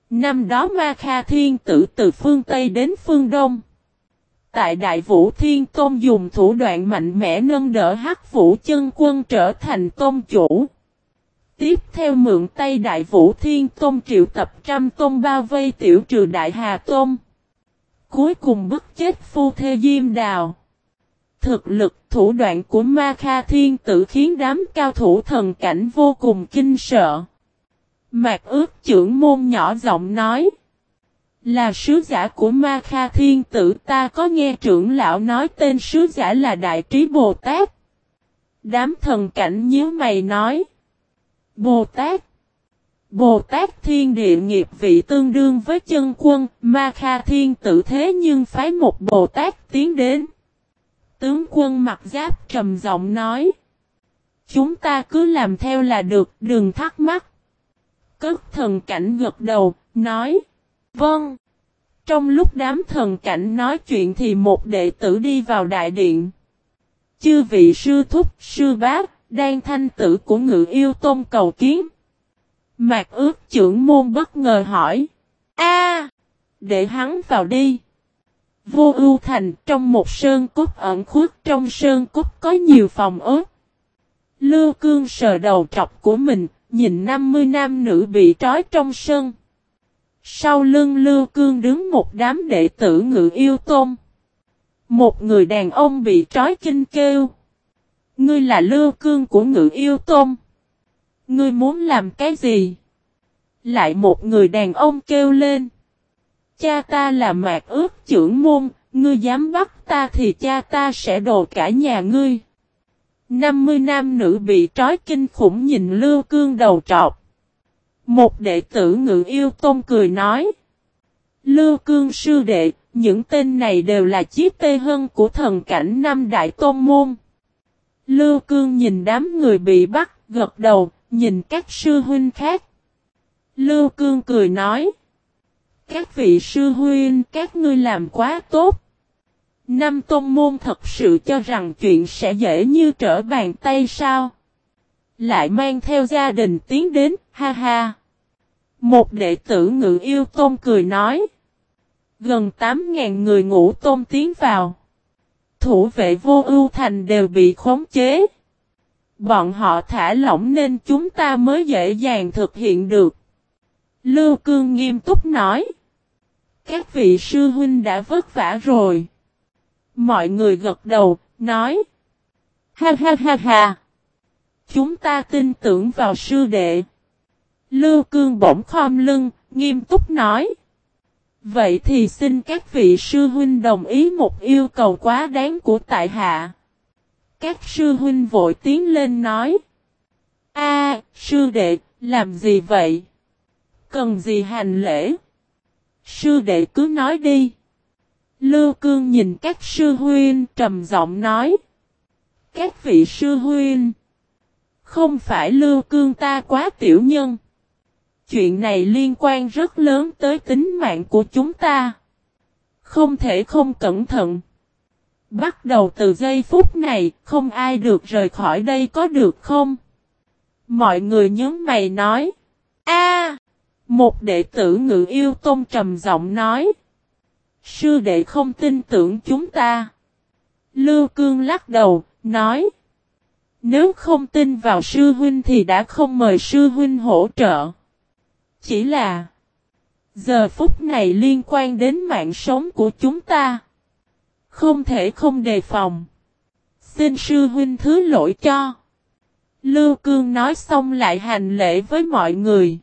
Năm đó Ma Kha Thiên Tử từ phương Tây đến phương Đông. Tại Đại Vũ Thiên Tôn dùng thủ đoạn mạnh mẽ nâng đỡ Hắc Vũ chân quân trở thành tôn chủ. Tiếp theo mượn tay Đại Vũ Thiên Tôn triệu tập trăm tôn bao vây tiểu trừ Đại Hà Tôn. Cuối cùng bức chết phu thê Diêm Đào. Thực lực thủ đoạn của Ma Kha Thiên Tử khiến đám cao thủ thần cảnh vô cùng kinh sợ. Mạc ước trưởng môn nhỏ giọng nói. Là sứ giả của Ma Kha Thiên Tử ta có nghe trưởng lão nói tên sứ giả là Đại Trí Bồ Tát. Đám thần cảnh nhíu mày nói. Bồ Tát. Bồ Tát Thiên Địa nghiệp vị tương đương với chân quân, Ma Kha Thiên Tử thế nhưng phái một Bồ Tát tiến đến. Tướng quân mặc giáp trầm giọng nói. Chúng ta cứ làm theo là được, đừng thắc mắc. Cất thần cảnh gật đầu, nói. Vâng. Trong lúc đám thần cảnh nói chuyện thì một đệ tử đi vào đại điện. Chư vị sư thúc, sư bác, Đan thanh tử của ngự yêu tôn cầu kiến. Mạc ước trưởng môn bất ngờ hỏi. a để hắn vào đi. Vô ưu thành trong một sơn cốt ẩn khuất trong sơn cốt có nhiều phòng ớt. Lưu cương sờ đầu trọc của mình, nhìn 50 nam nữ bị trói trong sơn Sau lưng Lưu Cương đứng một đám đệ tử ngự yêu tôn. Một người đàn ông bị trói kinh kêu. Ngươi là Lưu Cương của ngự yêu tôn. Ngươi muốn làm cái gì? Lại một người đàn ông kêu lên. Cha ta là mạc ước trưởng môn, ngươi dám bắt ta thì cha ta sẽ đồ cả nhà ngươi. 50 nam nữ bị trói kinh khủng nhìn Lưu Cương đầu trọc. Một đệ tử ngự yêu tôn cười nói. Lưu Cương sư đệ, những tên này đều là chiếc tê hân của thần cảnh năm đại tôn môn. Lưu Cương nhìn đám người bị bắt, gật đầu, nhìn các sư huynh khác. Lưu Cương cười nói. Các vị sư huynh, các ngươi làm quá tốt. Năm tôn môn thật sự cho rằng chuyện sẽ dễ như trở bàn tay sao? Lại mang theo gia đình tiến đến, ha ha. Một đệ tử ngự yêu tôn cười nói. Gần 8.000 người ngủ tôn tiến vào. Thủ vệ vô ưu thành đều bị khống chế. Bọn họ thả lỏng nên chúng ta mới dễ dàng thực hiện được. Lưu Cương nghiêm túc nói. Các vị sư huynh đã vất vả rồi. Mọi người gật đầu, nói. Ha ha ha ha. Chúng ta tin tưởng vào sư đệ. Lưu cương bỗng khom lưng, nghiêm túc nói. Vậy thì xin các vị sư huynh đồng ý một yêu cầu quá đáng của tại hạ. Các sư huynh vội tiến lên nói. A, sư đệ, làm gì vậy? Cần gì hành lễ? Sư đệ cứ nói đi. Lưu Cương nhìn các sư huynh trầm giọng nói. Các vị sư huynh. Không phải Lưu Cương ta quá tiểu nhân. Chuyện này liên quan rất lớn tới tính mạng của chúng ta. Không thể không cẩn thận. Bắt đầu từ giây phút này, không ai được rời khỏi đây có được không? Mọi người nhớ mày nói. A, một đệ tử ngự yêu tôn trầm giọng nói. Sư đệ không tin tưởng chúng ta. Lưu Cương lắc đầu, nói. Nếu không tin vào sư huynh thì đã không mời sư huynh hỗ trợ. Chỉ là. Giờ phút này liên quan đến mạng sống của chúng ta. Không thể không đề phòng. Xin sư huynh thứ lỗi cho. Lưu Cương nói xong lại hành lễ với mọi người.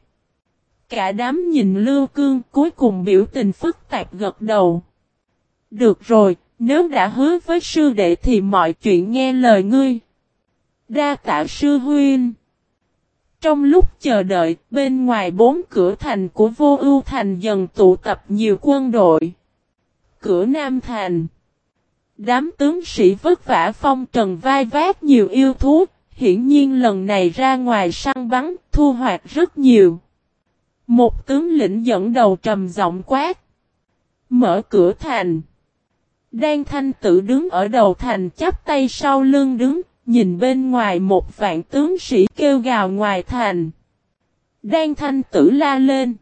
Cả đám nhìn Lưu Cương cuối cùng biểu tình phức tạp gật đầu. Được rồi, nếu đã hứa với sư đệ thì mọi chuyện nghe lời ngươi. Đa tạ sư huynh. Trong lúc chờ đợi, bên ngoài bốn cửa thành của vô ưu thành dần tụ tập nhiều quân đội. Cửa Nam Thành Đám tướng sĩ vất vả phong trần vai vác nhiều yêu thú, hiển nhiên lần này ra ngoài săn bắn, thu hoạch rất nhiều. Một tướng lĩnh dẫn đầu trầm giọng quát. Mở cửa thành. Đan thanh tự đứng ở đầu thành chắp tay sau lưng đứng, nhìn bên ngoài một vạn tướng sĩ kêu gào ngoài thành. Đan thanh tử la lên.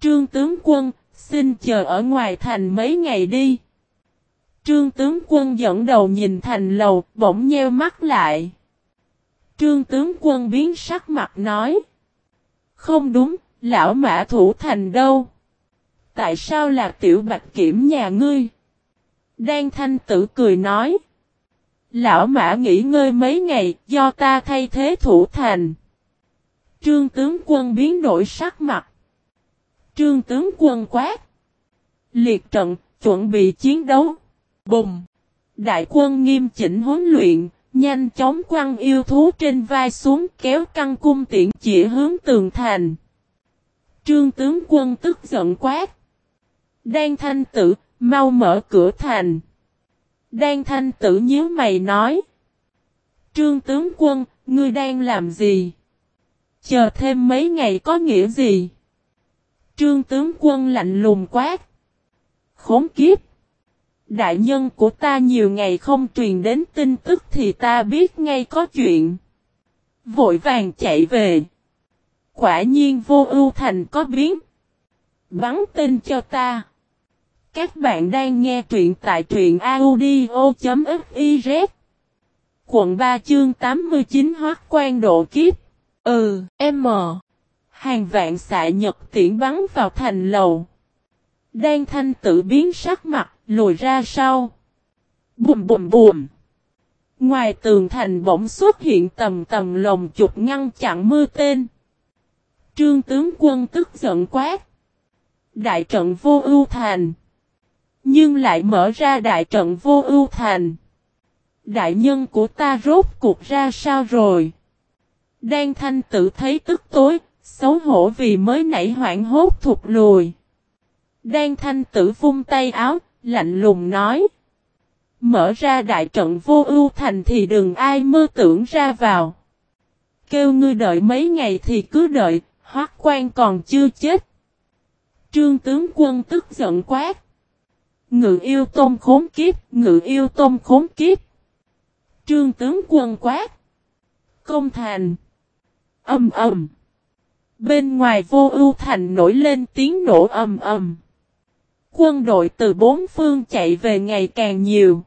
Trương tướng quân, xin chờ ở ngoài thành mấy ngày đi. Trương tướng quân dẫn đầu nhìn thành lầu, bỗng nheo mắt lại. Trương tướng quân biến sắc mặt nói. Không đúng, lão mã thủ thành đâu? Tại sao là tiểu bạch kiểm nhà ngươi? Đan thanh tử cười nói. Lão mã nghỉ ngơi mấy ngày, do ta thay thế thủ thành. Trương tướng quân biến đổi sắc mặt. Trương tướng quân quát. Liệt trận, chuẩn bị chiến đấu. Bùng! Đại quân nghiêm chỉnh huấn luyện, nhanh chóng quăng yêu thú trên vai xuống kéo căng cung tiện chỉ hướng tường thành. Trương tướng quân tức giận quát. Đan thanh tử, mau mở cửa thành. Đan thanh tử nhíu mày nói. Trương tướng quân, ngươi đang làm gì? Chờ thêm mấy ngày có nghĩa gì? Trương tướng quân lạnh lùng quát. Khốn kiếp! Đại nhân của ta nhiều ngày không truyền đến tin tức thì ta biết ngay có chuyện. Vội vàng chạy về. Quả nhiên vô ưu thành có biến. Bắn tên cho ta. Các bạn đang nghe truyện tại truyện audio.fiz. Quận 3 chương 89 hoác quan độ kiếp. Ừ, M. Hàng vạn xạ nhật tiễn bắn vào thành lầu. Đan thanh tự biến sắc mặt, lùi ra sau. Bùm bùm bùm. Ngoài tường thành bỗng xuất hiện tầm tầm lồng chụp ngăn chặn mưa tên. Trương tướng quân tức giận quát. Đại trận vô ưu thành. Nhưng lại mở ra đại trận vô ưu thành. Đại nhân của ta rốt cuộc ra sao rồi? Đan thanh tự thấy tức tối, xấu hổ vì mới nảy hoảng hốt thụt lùi. Đan thanh tử vung tay áo, lạnh lùng nói. Mở ra đại trận vô ưu thành thì đừng ai mơ tưởng ra vào. Kêu ngươi đợi mấy ngày thì cứ đợi, hoác quan còn chưa chết. Trương tướng quân tức giận quát. Ngự yêu tôm khốn kiếp, ngự yêu tôm khốn kiếp. Trương tướng quân quát. Công thành. Âm ầm. Bên ngoài vô ưu thành nổi lên tiếng nổ ầm ầm. Quân đội từ bốn phương chạy về ngày càng nhiều.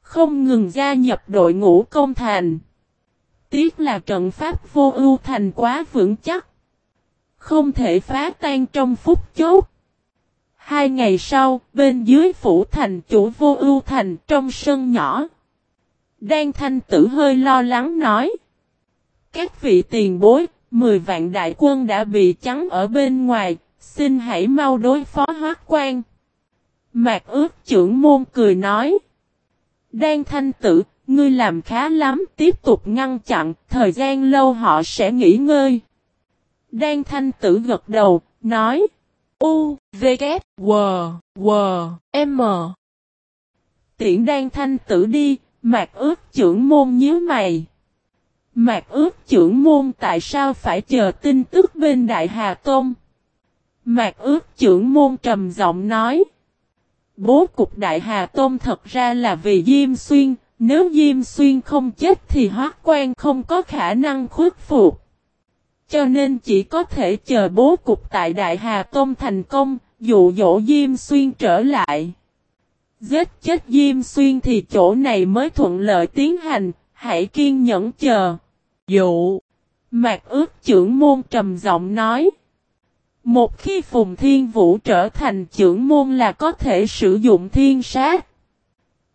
Không ngừng gia nhập đội ngũ công thành. Tiếc là trận pháp vô ưu thành quá vững chắc. Không thể phá tan trong phút chốt. Hai ngày sau, bên dưới phủ thành chủ vô ưu thành trong sân nhỏ. Đan thanh tử hơi lo lắng nói. Các vị tiền bối, mười vạn đại quân đã bị chắn ở bên ngoài, xin hãy mau đối phó hoác quan. Mạc ước trưởng môn cười nói. Đan thanh tử, ngươi làm khá lắm, tiếp tục ngăn chặn, thời gian lâu họ sẽ nghỉ ngơi. Đan thanh tử gật đầu, nói. U, V, K, W, W, M. Tiễn đan thanh tử đi, mạc ước trưởng môn nhíu mày. Mạc ước trưởng môn tại sao phải chờ tin tức bên Đại Hà Tôn? Mạc ước trưởng môn trầm giọng nói. Bố cục Đại Hà Tôn thật ra là vì Diêm Xuyên, nếu Diêm Xuyên không chết thì Hoác Quan không có khả năng khuất phục. Cho nên chỉ có thể chờ bố cục tại Đại Hà Tôn thành công, dụ dỗ Diêm Xuyên trở lại. Giết chết Diêm Xuyên thì chỗ này mới thuận lợi tiến hành, hãy kiên nhẫn chờ. Dụ. Mạc ước trưởng môn trầm giọng nói. Một khi Phùng Thiên Vũ trở thành trưởng môn là có thể sử dụng thiên sát.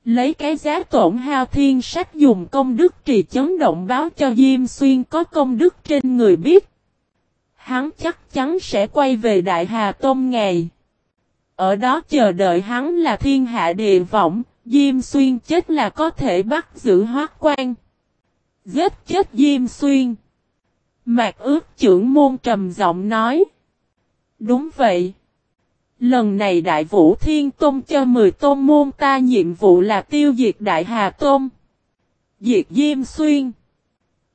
Lấy cái giá tổn hao thiên sách dùng công đức trì chấn động báo cho Diêm Xuyên có công đức trên người biết. Hắn chắc chắn sẽ quay về Đại Hà Tôn ngày. Ở đó chờ đợi hắn là thiên hạ địa vọng Diêm Xuyên chết là có thể bắt giữ hoác quan. Giết chết Diêm Xuyên. Mạc ước trưởng môn trầm giọng nói. Đúng vậy. Lần này Đại Vũ Thiên Tôn cho 10 tôn môn ta nhiệm vụ là tiêu diệt Đại Hà Tôn. Diệt Diêm Xuyên.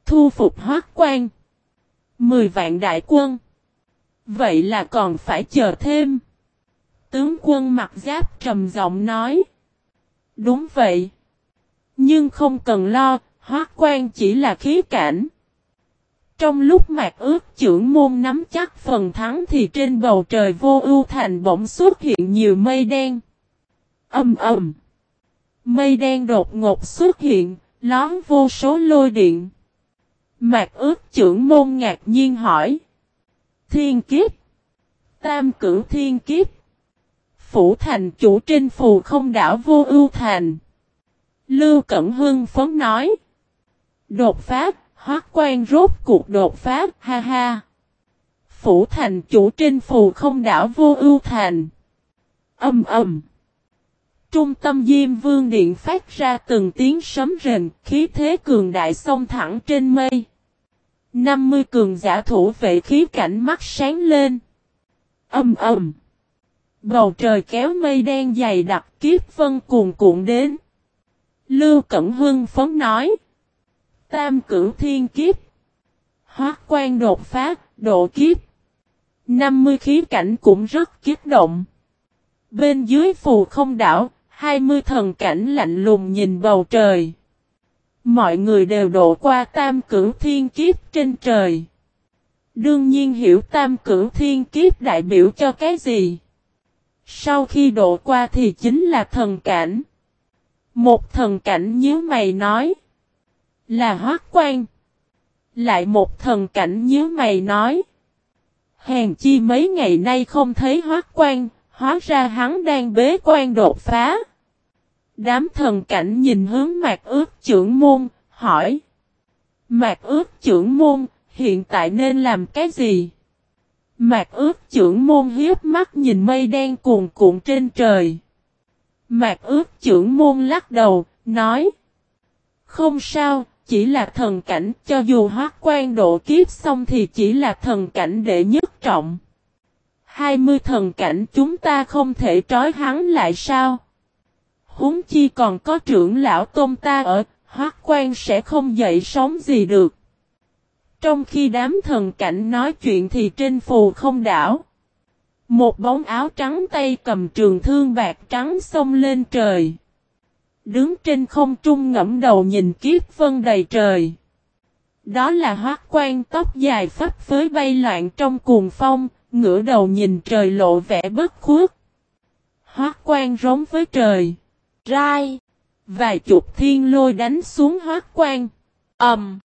Thu phục hoác quan. 10 vạn đại quân. Vậy là còn phải chờ thêm. Tướng quân mặc giáp trầm giọng nói. Đúng vậy. Nhưng không cần lo, hoác quan chỉ là khí cảnh. Trong lúc mạc ước trưởng môn nắm chắc phần thắng thì trên bầu trời vô ưu thành bỗng xuất hiện nhiều mây đen. Âm ầm. Mây đen đột ngột xuất hiện, lón vô số lôi điện. Mạc ước trưởng môn ngạc nhiên hỏi. Thiên kiếp. Tam cửu thiên kiếp. Phủ thành chủ trên phù không đảo vô ưu thành. Lưu Cẩn Hưng phấn nói. Đột phát, Hoác quan rốt cuộc đột phá, ha ha. Phủ thành chủ trên phù không đảo vô ưu thành. Âm ầm. Trung tâm Diêm Vương Điện phát ra từng tiếng sấm rền, khí thế cường đại xông thẳng trên mây. 50 cường giả thủ vệ khí cảnh mắt sáng lên. Âm ầm. Bầu trời kéo mây đen dày đặc kiếp vân cuồn cuộn đến. Lưu Cẩn Hưng phấn nói. Tam cửu thiên kiếp. hóa quan đột phát, độ kiếp. 50 khí cảnh cũng rất kiếp động. Bên dưới phù không đảo, Hai mươi thần cảnh lạnh lùng nhìn bầu trời. Mọi người đều độ qua tam cửu thiên kiếp trên trời. Đương nhiên hiểu tam cửu thiên kiếp đại biểu cho cái gì. Sau khi độ qua thì chính là thần cảnh. Một thần cảnh nhớ mày nói. Là hoác quan. Lại một thần cảnh nhớ mày nói. Hèn chi mấy ngày nay không thấy hoác quan, hóa ra hắn đang bế quan đột phá. Đám thần cảnh nhìn hướng mạc ước trưởng môn, hỏi. Mạc ước trưởng môn, hiện tại nên làm cái gì? Mạc ước trưởng môn hiếp mắt nhìn mây đen cuồn cuộn trên trời. Mạc ước trưởng môn lắc đầu, nói. Không sao, chỉ là thần cảnh, cho dù hoác quan độ kiếp xong thì chỉ là thần cảnh đệ nhất trọng. Hai mươi thần cảnh chúng ta không thể trói hắn lại sao? Húng chi còn có trưởng lão tôn ta ở, hoác quan sẽ không dậy sống gì được. Trong khi đám thần cảnh nói chuyện thì trên phù không đảo. Một bóng áo trắng tay cầm trường thương bạc trắng xông lên trời. Đứng trên không trung ngẫm đầu nhìn kiếp vân đầy trời. Đó là hoác quan tóc dài phấp phới bay loạn trong cuồng phong, ngửa đầu nhìn trời lộ vẻ bất khuất. Hoác quan rống với trời. Rai. Vài chục thiên lôi đánh xuống hoác quan. ầm, Um,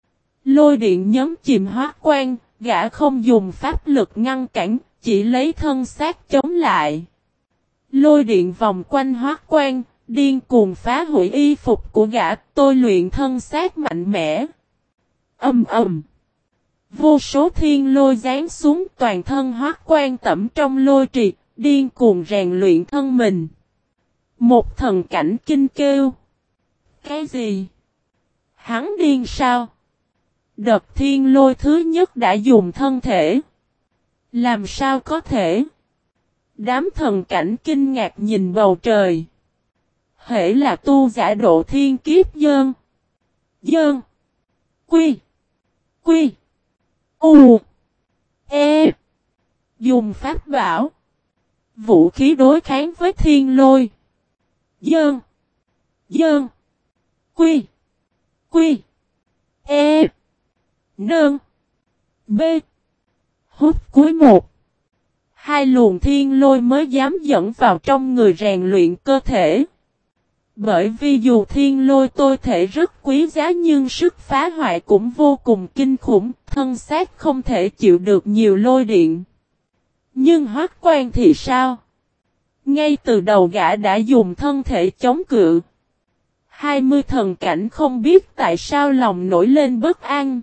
lôi điện nhấn chìm hoác quan, gã không dùng pháp lực ngăn cản, chỉ lấy thân xác chống lại. Lôi điện vòng quanh hoác quan, điên cuồng phá hủy y phục của gã, tôi luyện thân xác mạnh mẽ. Âm ầm. Vô số thiên lôi giáng xuống toàn thân hoác quan tẩm trong lôi trì, điên cuồng rèn luyện thân mình. Một thần cảnh kinh kêu. Cái gì? Hắn điên sao? Đợt thiên lôi thứ nhất đã dùng thân thể. Làm sao có thể? Đám thần cảnh kinh ngạc nhìn bầu trời. Hệ là tu giả độ thiên kiếp dơn. Dơn. Quy. Quy. U. E. Dùng pháp bảo. Vũ khí đối kháng với thiên lôi. Dơn. Dơn. Quy. Quy. E. Nơn. B. Hút cuối một. Hai luồng thiên lôi mới dám dẫn vào trong người rèn luyện cơ thể. Bởi vì dù thiên lôi tôi thể rất quý giá nhưng sức phá hoại cũng vô cùng kinh khủng, thân xác không thể chịu được nhiều lôi điện. Nhưng hoác quan thì sao? Ngay từ đầu gã đã dùng thân thể chống cự. Hai mươi thần cảnh không biết tại sao lòng nổi lên bất an.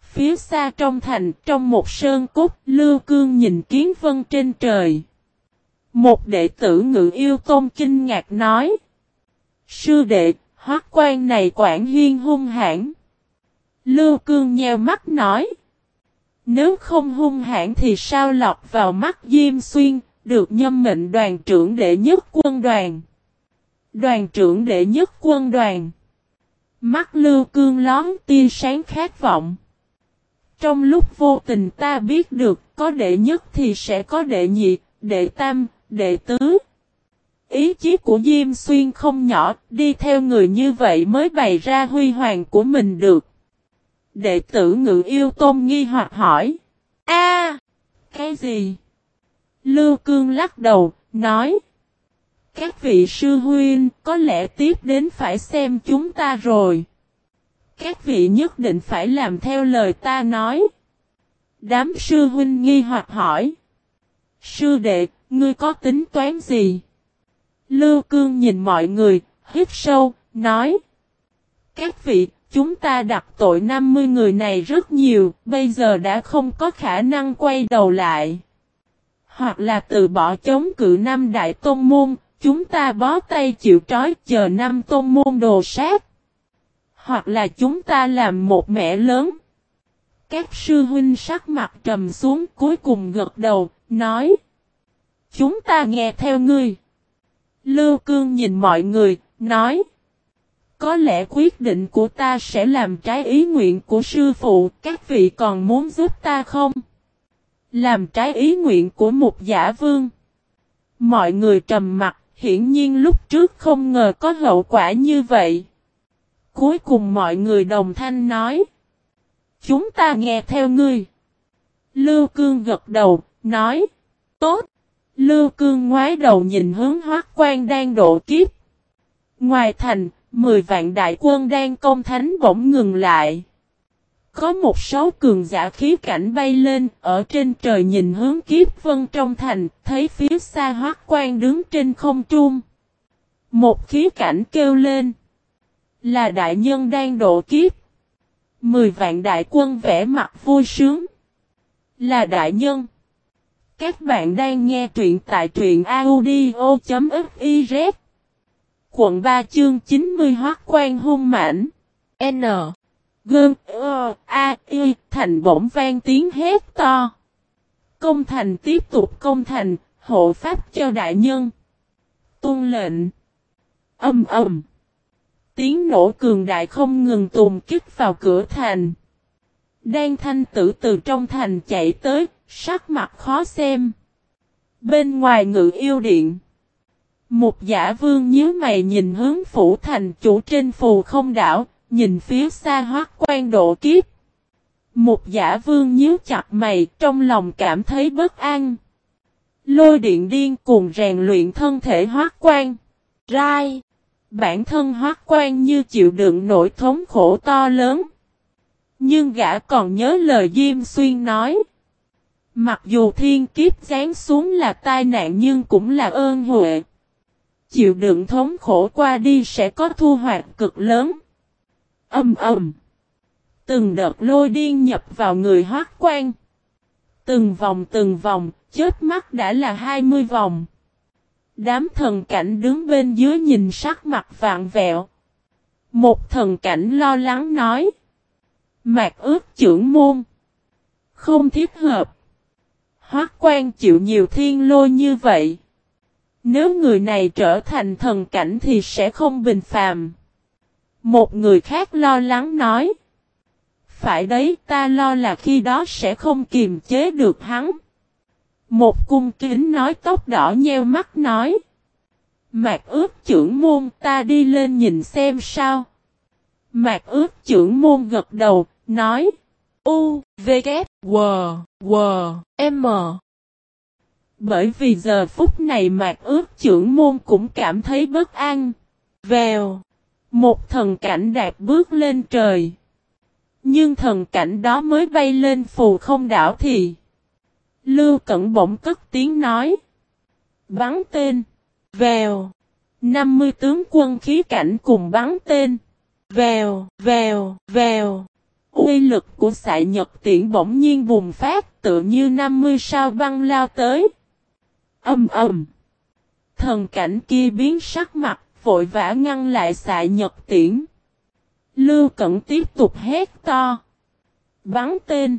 Phía xa trong thành, trong một sơn cốt, Lưu Cương nhìn kiến vân trên trời. Một đệ tử ngự yêu tôn kinh ngạc nói. Sư đệ, hoác quan này quản hiên hung hãn. Lưu Cương nheo mắt nói. Nếu không hung hãn thì sao lọc vào mắt Diêm Xuyên, được nhâm mệnh đoàn trưởng đệ nhất quân đoàn. Đoàn trưởng đệ nhất quân đoàn. Mắt Lưu Cương lón tia sáng khát vọng. Trong lúc vô tình ta biết được có đệ nhất thì sẽ có đệ nhị, đệ tam, đệ tứ. Ý chí của Diêm Xuyên không nhỏ, đi theo người như vậy mới bày ra huy hoàng của mình được. Đệ tử ngự yêu tôn nghi hoặc hỏi. a Cái gì? Lưu Cương lắc đầu, nói. Các vị sư huynh có lẽ tiếp đến phải xem chúng ta rồi. Các vị nhất định phải làm theo lời ta nói. Đám sư huynh nghi hoặc hỏi. Sư đệ, ngươi có tính toán gì? Lưu Cương nhìn mọi người, hít sâu, nói. Các vị, chúng ta đặt tội 50 người này rất nhiều, bây giờ đã không có khả năng quay đầu lại. Hoặc là từ bỏ chống cự năm đại tôn môn, chúng ta bó tay chịu trói chờ năm tôn môn đồ sát. Hoặc là chúng ta làm một mẹ lớn. Các sư huynh sắc mặt trầm xuống cuối cùng gật đầu, nói. Chúng ta nghe theo ngươi. Lưu Cương nhìn mọi người, nói. Có lẽ quyết định của ta sẽ làm trái ý nguyện của sư phụ, các vị còn muốn giúp ta không? Làm trái ý nguyện của một giả vương. Mọi người trầm mặt, Hiển nhiên lúc trước không ngờ có hậu quả như vậy. Cuối cùng mọi người đồng thanh nói. Chúng ta nghe theo ngươi. Lưu Cương gật đầu, nói. Tốt. Lưu Cương ngoái đầu nhìn hướng hoác quan đang độ kiếp. Ngoài thành, 10 vạn đại quân đang công thánh bỗng ngừng lại. Có một số cường giả khí cảnh bay lên, ở trên trời nhìn hướng kiếp vân trong thành, thấy phía xa hoác quan đứng trên không trung. Một khí cảnh kêu lên. Là đại nhân đang độ kiếp. Mười vạn đại quân vẽ mặt vui sướng. Là đại nhân. Các bạn đang nghe truyện tại truyện audio.fiz. Quận 3 chương 90 hoác quan hung mảnh N. Gơn, ơ, a, y, thành bỗng vang tiếng hét to. Công thành tiếp tục công thành, hộ pháp cho đại nhân. Tôn lệnh. Âm ầm. Tiếng nổ cường đại không ngừng tùm kích vào cửa thành. đang thanh tử từ trong thành chạy tới, sắc mặt khó xem. Bên ngoài ngự yêu điện. Một giả vương nhíu mày nhìn hướng phủ thành chủ trên phù không đảo, nhìn phía xa hoác quan độ kiếp. Một giả vương nhíu chặt mày trong lòng cảm thấy bất an. Lôi điện điên cuồng rèn luyện thân thể hoác quan. Rai. Bản thân hoác quan như chịu đựng nỗi thống khổ to lớn. Nhưng gã còn nhớ lời Diêm Xuyên nói. Mặc dù thiên kiếp giáng xuống là tai nạn nhưng cũng là ơn huệ. Chịu đựng thống khổ qua đi sẽ có thu hoạch cực lớn. Âm ầm. Từng đợt lôi điên nhập vào người hoác quan. Từng vòng từng vòng, chết mắt đã là 20 vòng. Đám thần cảnh đứng bên dưới nhìn sắc mặt vạn vẹo. Một thần cảnh lo lắng nói. Mạc ước trưởng môn. Không thiết hợp. Hoác quan chịu nhiều thiên lôi như vậy. Nếu người này trở thành thần cảnh thì sẽ không bình phàm. Một người khác lo lắng nói. Phải đấy ta lo là khi đó sẽ không kiềm chế được hắn. Một cung kính nói tóc đỏ nheo mắt nói. Mạc ướp trưởng môn ta đi lên nhìn xem sao. Mạc ướp trưởng môn gật đầu, nói. U, V, K, W, W, M. Bởi vì giờ phút này mạc ước trưởng môn cũng cảm thấy bất an. Vèo. Một thần cảnh đạt bước lên trời. Nhưng thần cảnh đó mới bay lên phù không đảo thì. Lưu Cẩn bỗng cất tiếng nói. Bắn tên. Vèo. 50 tướng quân khí cảnh cùng bắn tên. Vèo, vèo, vèo. Uy lực của xạ nhật tiễn bỗng nhiên bùng phát tự như 50 sao băng lao tới. Âm ầm. Thần cảnh kia biến sắc mặt, vội vã ngăn lại xạ nhật tiễn. Lưu Cẩn tiếp tục hét to. Bắn tên.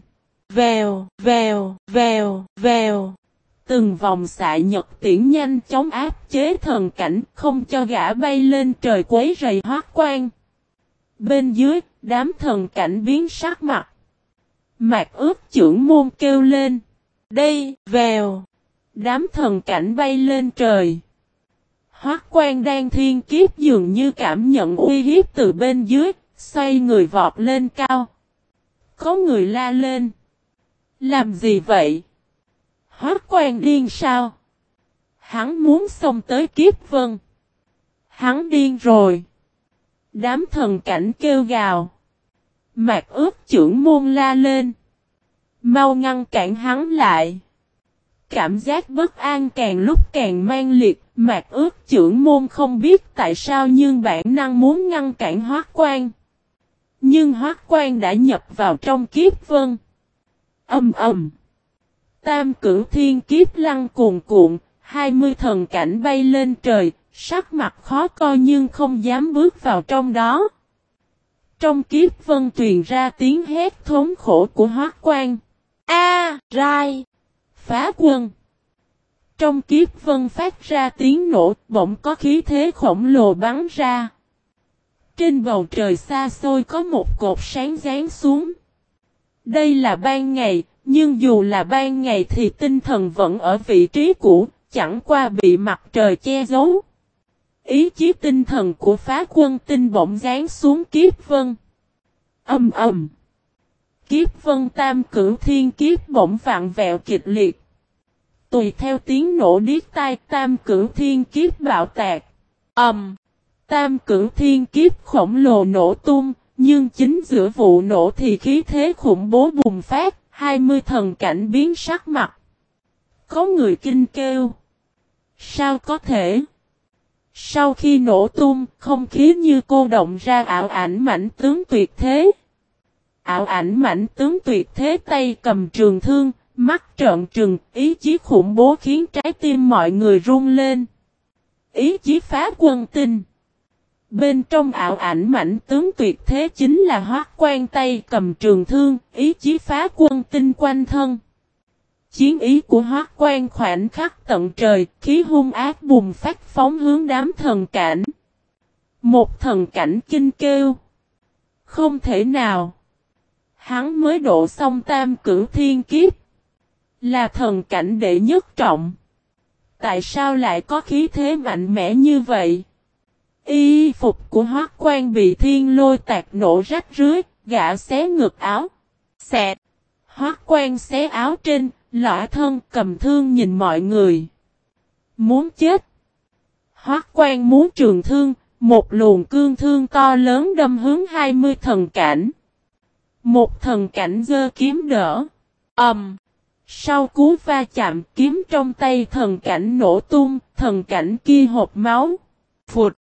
Vèo, vèo, vèo, vèo. Từng vòng xạ nhật tiễn nhanh chóng áp chế thần cảnh không cho gã bay lên trời quấy rầy hoác quan. Bên dưới, đám thần cảnh biến sắc mặt. Mạc ước trưởng môn kêu lên. Đây, vèo. Đám thần cảnh bay lên trời. Hoác quan đang thiên kiếp dường như cảm nhận uy hiếp từ bên dưới, xoay người vọt lên cao. Có người la lên. Làm gì vậy? Hoác quan điên sao? Hắn muốn xông tới kiếp vân. Hắn điên rồi. Đám thần cảnh kêu gào. Mạc ướp trưởng môn la lên. Mau ngăn cản hắn lại. Cảm giác bất an càng lúc càng mang liệt. Mạc ước trưởng môn không biết tại sao nhưng bản năng muốn ngăn cản hoác quan. Nhưng hoác quan đã nhập vào trong kiếp vân. Âm ầm. Tam cửu thiên kiếp lăng cuồn cuộn, hai mươi thần cảnh bay lên trời, sắc mặt khó coi nhưng không dám bước vào trong đó. Trong kiếp vân truyền ra tiếng hét thốn khổ của hoác quan. A, rai, phá quân. Trong kiếp vân phát ra tiếng nổ, bỗng có khí thế khổng lồ bắn ra. Trên bầu trời xa xôi có một cột sáng rán xuống. Đây là ban ngày, nhưng dù là ban ngày thì tinh thần vẫn ở vị trí cũ, chẳng qua bị mặt trời che giấu. Ý chí tinh thần của phá quân tinh bỗng dán xuống kiếp vân. Âm ầm. Kiếp vân tam cửu thiên kiếp bỗng vạn vẹo kịch liệt. Tùy theo tiếng nổ điếc tai tam cửu thiên kiếp bạo tạc. Ầm. Tam cửu thiên kiếp khổng lồ nổ tung, nhưng chính giữa vụ nổ thì khí thế khủng bố bùng phát, 20 thần cảnh biến sắc mặt. Có người kinh kêu. Sao có thể? Sau khi nổ tung, không khí như cô động ra ảo ảnh mảnh tướng tuyệt thế. Ảo ảnh mảnh tướng tuyệt thế tay cầm trường thương, mắt trợn trừng, ý chí khủng bố khiến trái tim mọi người run lên. Ý chí phá quân tinh. Bên trong ảo ảnh mảnh tướng tuyệt thế chính là hoác quan tay cầm trường thương, ý chí phá quân tinh quanh thân. Chiến ý của hoác quan khoảnh khắc tận trời, khí hung ác bùng phát phóng hướng đám thần cảnh. Một thần cảnh kinh kêu. Không thể nào. Hắn mới độ xong tam cửu thiên kiếp. Là thần cảnh đệ nhất trọng. Tại sao lại có khí thế mạnh mẽ như vậy? Y phục của hoác quan bị thiên lôi tạc nổ rách rưới, gã xé ngực áo. Xẹt. Hoác quan xé áo trên, lõa thân cầm thương nhìn mọi người. Muốn chết. Hoác quan muốn trường thương, một luồng cương thương to lớn đâm hướng 20 thần cảnh. Một thần cảnh dơ kiếm đỡ. Ẩm. Um. Sau cú va chạm kiếm trong tay thần cảnh nổ tung, thần cảnh kia hộp máu. Phụt.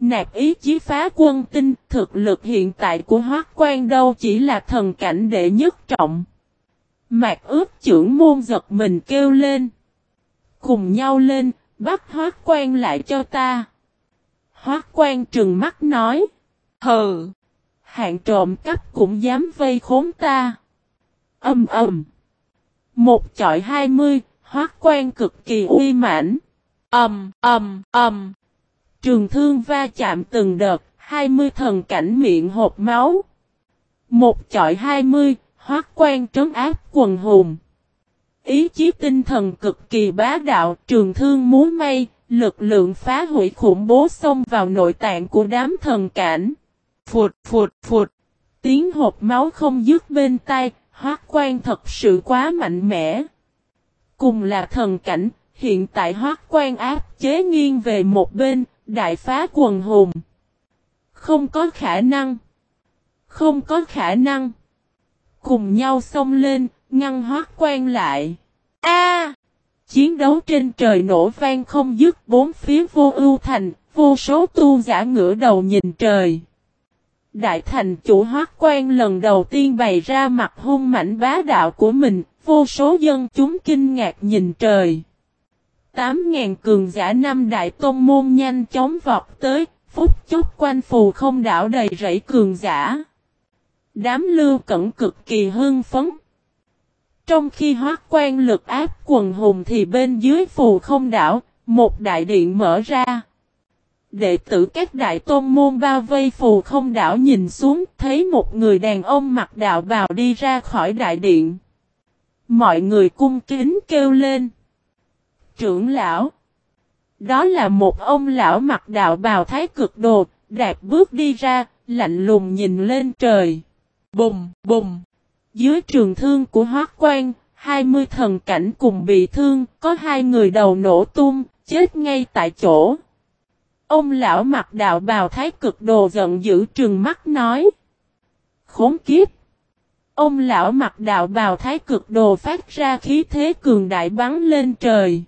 Nạp ý chí phá quân tinh, thực lực hiện tại của hoác quan đâu chỉ là thần cảnh đệ nhất trọng. Mạc ướp trưởng môn giật mình kêu lên. Cùng nhau lên, bắt hoác quan lại cho ta. Hoác quan trừng mắt nói. Hừ. Hạng trộm cắp cũng dám vây khốn ta. Âm ầm. Một chọi hai mươi, hoác quan cực kỳ uy mãnh. âm ầm, ầm. Trường thương va chạm từng đợt, hai mươi thần cảnh miệng hộp máu. Một chọi hai mươi, hoác quan trấn áp quần hùng. Ý chí tinh thần cực kỳ bá đạo, trường thương múa may, lực lượng phá hủy khủng bố xông vào nội tạng của đám thần cảnh. Phụt, phụt, phụt. Tiếng hộp máu không dứt bên tai, hoác quan thật sự quá mạnh mẽ. Cùng là thần cảnh, hiện tại hoác quan áp chế nghiêng về một bên, đại phá quần hùng. Không có khả năng. Không có khả năng. Cùng nhau xông lên, ngăn hoác quan lại. A! chiến đấu trên trời nổ vang không dứt bốn phía vô ưu thành, vô số tu giả ngửa đầu nhìn trời. Đại thành chủ hoác quan lần đầu tiên bày ra mặt hung mảnh bá đạo của mình, vô số dân chúng kinh ngạc nhìn trời. Tám ngàn cường giả năm đại tôn môn nhanh chóng vọt tới, phút chốc quanh phù không đảo đầy rẫy cường giả. Đám lưu cẩn cực kỳ hưng phấn. Trong khi hoác quan lực áp quần hùng thì bên dưới phù không đảo, một đại điện mở ra. Đệ tử các đại tôn môn bao vây phù không đảo nhìn xuống thấy một người đàn ông mặc đạo bào đi ra khỏi đại điện. Mọi người cung kính kêu lên. Trưởng lão. Đó là một ông lão mặc đạo bào thái cực đồ, đạp bước đi ra, lạnh lùng nhìn lên trời. Bùng, bùng. Dưới trường thương của hoác quan, 20 thần cảnh cùng bị thương, có hai người đầu nổ tung, chết ngay tại chỗ. Ông lão mặc đạo bào thái cực đồ giận dữ trừng mắt nói. Khốn kiếp! Ông lão mặc đạo bào thái cực đồ phát ra khí thế cường đại bắn lên trời.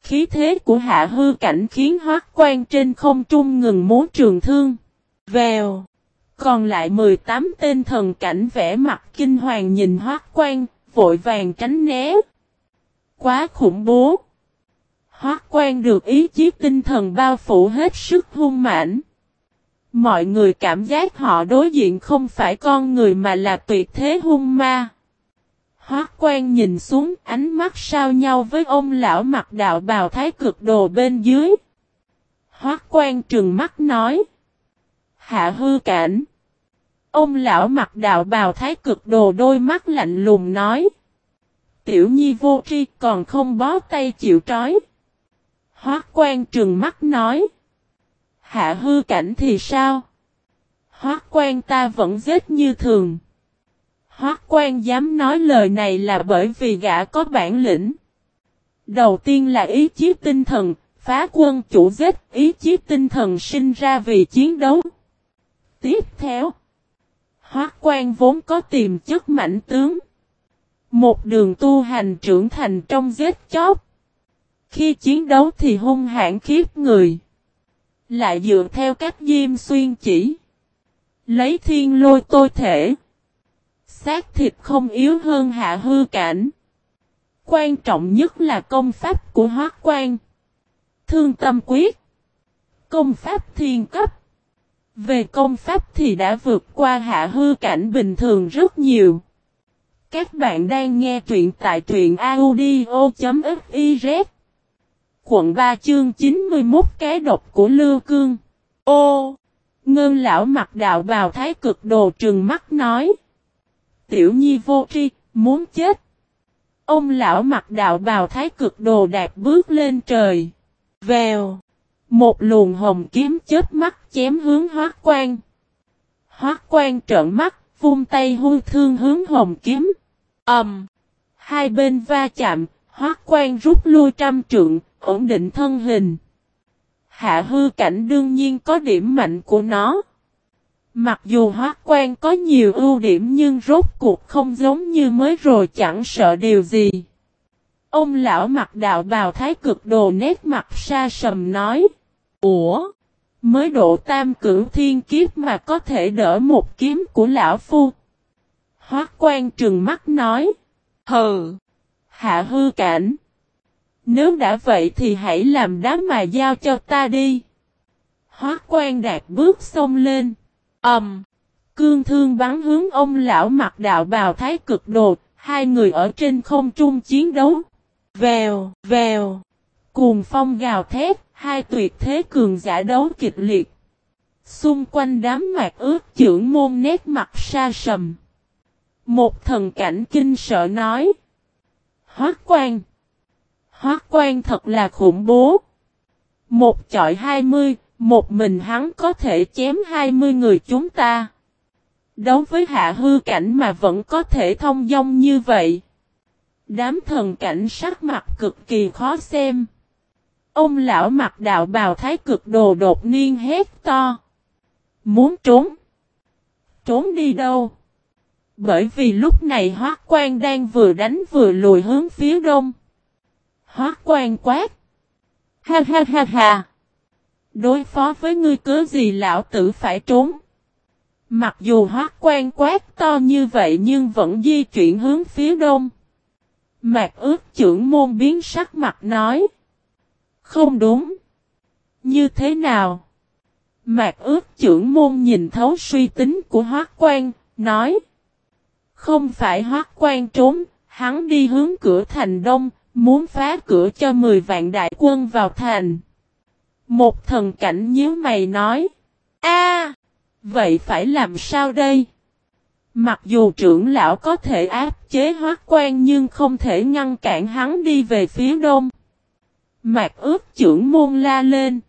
Khí thế của hạ hư cảnh khiến hoác quan trên không trung ngừng múa trường thương. Vèo! Còn lại 18 tên thần cảnh vẽ mặt kinh hoàng nhìn hoác quan, vội vàng tránh né. Quá khủng bố! Hoác quan được ý chí tinh thần bao phủ hết sức hung mãnh. Mọi người cảm giác họ đối diện không phải con người mà là tuyệt thế hung ma. Hoác quan nhìn xuống ánh mắt sao nhau với ông lão mặc đạo bào thái cực đồ bên dưới. Hoác quan trừng mắt nói. Hạ hư cảnh. Ông lão mặc đạo bào thái cực đồ đôi mắt lạnh lùng nói. Tiểu nhi vô tri còn không bó tay chịu trói. Hoác quan trừng mắt nói. Hạ hư cảnh thì sao? Hoác quan ta vẫn giết như thường. Hoác quan dám nói lời này là bởi vì gã có bản lĩnh. Đầu tiên là ý chí tinh thần, phá quân chủ giết, ý chí tinh thần sinh ra vì chiến đấu. Tiếp theo, Hoác quan vốn có tiềm chất mạnh tướng. Một đường tu hành trưởng thành trong giết chóc. Khi chiến đấu thì hung hãn khiếp người. Lại dựa theo cách diêm xuyên chỉ. Lấy thiên lôi tôi thể. Xác thịt không yếu hơn hạ hư cảnh. Quan trọng nhất là công pháp của hóa quan. Thương tâm quyết. Công pháp thiên cấp. Về công pháp thì đã vượt qua hạ hư cảnh bình thường rất nhiều. Các bạn đang nghe truyện tại truyện audio.fiz Quận 3 chương 91 cái độc của Lưu Cương Ô! Ngân lão mặt đạo bào thái cực đồ trừng mắt nói Tiểu nhi vô tri, muốn chết Ông lão mặt đạo bào thái cực đồ đạp bước lên trời Vèo! Một luồng hồng kiếm chết mắt chém hướng hoác quan Hoác quan trợn mắt, vung tay hư thương hướng hồng kiếm Ẩm. Um, hai bên va chạm, hoác quan rút lui trăm trượng, ổn định thân hình. Hạ hư cảnh đương nhiên có điểm mạnh của nó. Mặc dù hoác quan có nhiều ưu điểm nhưng rốt cuộc không giống như mới rồi chẳng sợ điều gì. Ông lão mặt đạo bào thái cực đồ nét mặt xa sầm nói. Ủa? Mới độ tam cửu thiên kiếp mà có thể đỡ một kiếm của lão phu. Hóa quan trừng mắt nói. Hừ. Hạ hư cảnh. Nếu đã vậy thì hãy làm đám mà giao cho ta đi. Hóa quan đạt bước xông lên. Ẩm. Um, cương thương bắn hướng ông lão mặc đạo bào thái cực đột. Hai người ở trên không trung chiến đấu. Vèo, vèo. Cuồng phong gào thét. Hai tuyệt thế cường giả đấu kịch liệt. Xung quanh đám mạc ướt trưởng môn nét mặt xa sầm. Một thần cảnh kinh sợ nói. Hoác quan. Hoác quan thật là khủng bố. Một chọi hai mươi, một mình hắn có thể chém hai mươi người chúng ta. Đấu với hạ hư cảnh mà vẫn có thể thông dong như vậy. Đám thần cảnh sắc mặt cực kỳ khó xem. Ông lão mặt đạo bào thái cực đồ đột nhiên hét to. Muốn trốn? Trốn đi đâu? Bởi vì lúc này Hoác Quan đang vừa đánh vừa lùi hướng phía đông. Hoác Quan quát. Ha ha ha ha. Đối phó với ngươi cớ gì lão tử phải trốn. Mặc dù Hoác Quan quát to như vậy nhưng vẫn di chuyển hướng phía đông. Mạc ước trưởng môn biến sắc mặt nói. Không đúng. Như thế nào? Mạc ước trưởng môn nhìn thấu suy tính của Hoác Quan, nói. Không phải hoác quan trốn, hắn đi hướng cửa thành đông, muốn phá cửa cho 10 vạn đại quân vào thành. Một thần cảnh nhíu mày nói. a vậy phải làm sao đây? Mặc dù trưởng lão có thể áp chế hoác quan nhưng không thể ngăn cản hắn đi về phía đông. Mạc ước trưởng môn la lên.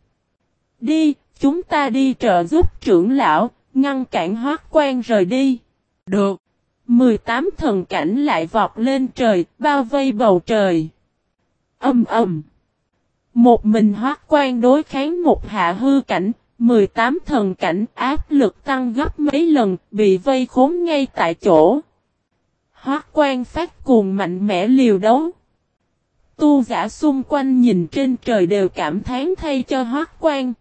Đi, chúng ta đi trợ giúp trưởng lão, ngăn cản hoác quan rời đi. Được. 18 thần cảnh lại vọt lên trời, bao vây bầu trời. Âm ầm. Một mình hoác quan đối kháng một hạ hư cảnh, 18 thần cảnh áp lực tăng gấp mấy lần, bị vây khốn ngay tại chỗ. Hoác quan phát cuồng mạnh mẽ liều đấu. Tu giả xung quanh nhìn trên trời đều cảm thán thay cho hoác quan.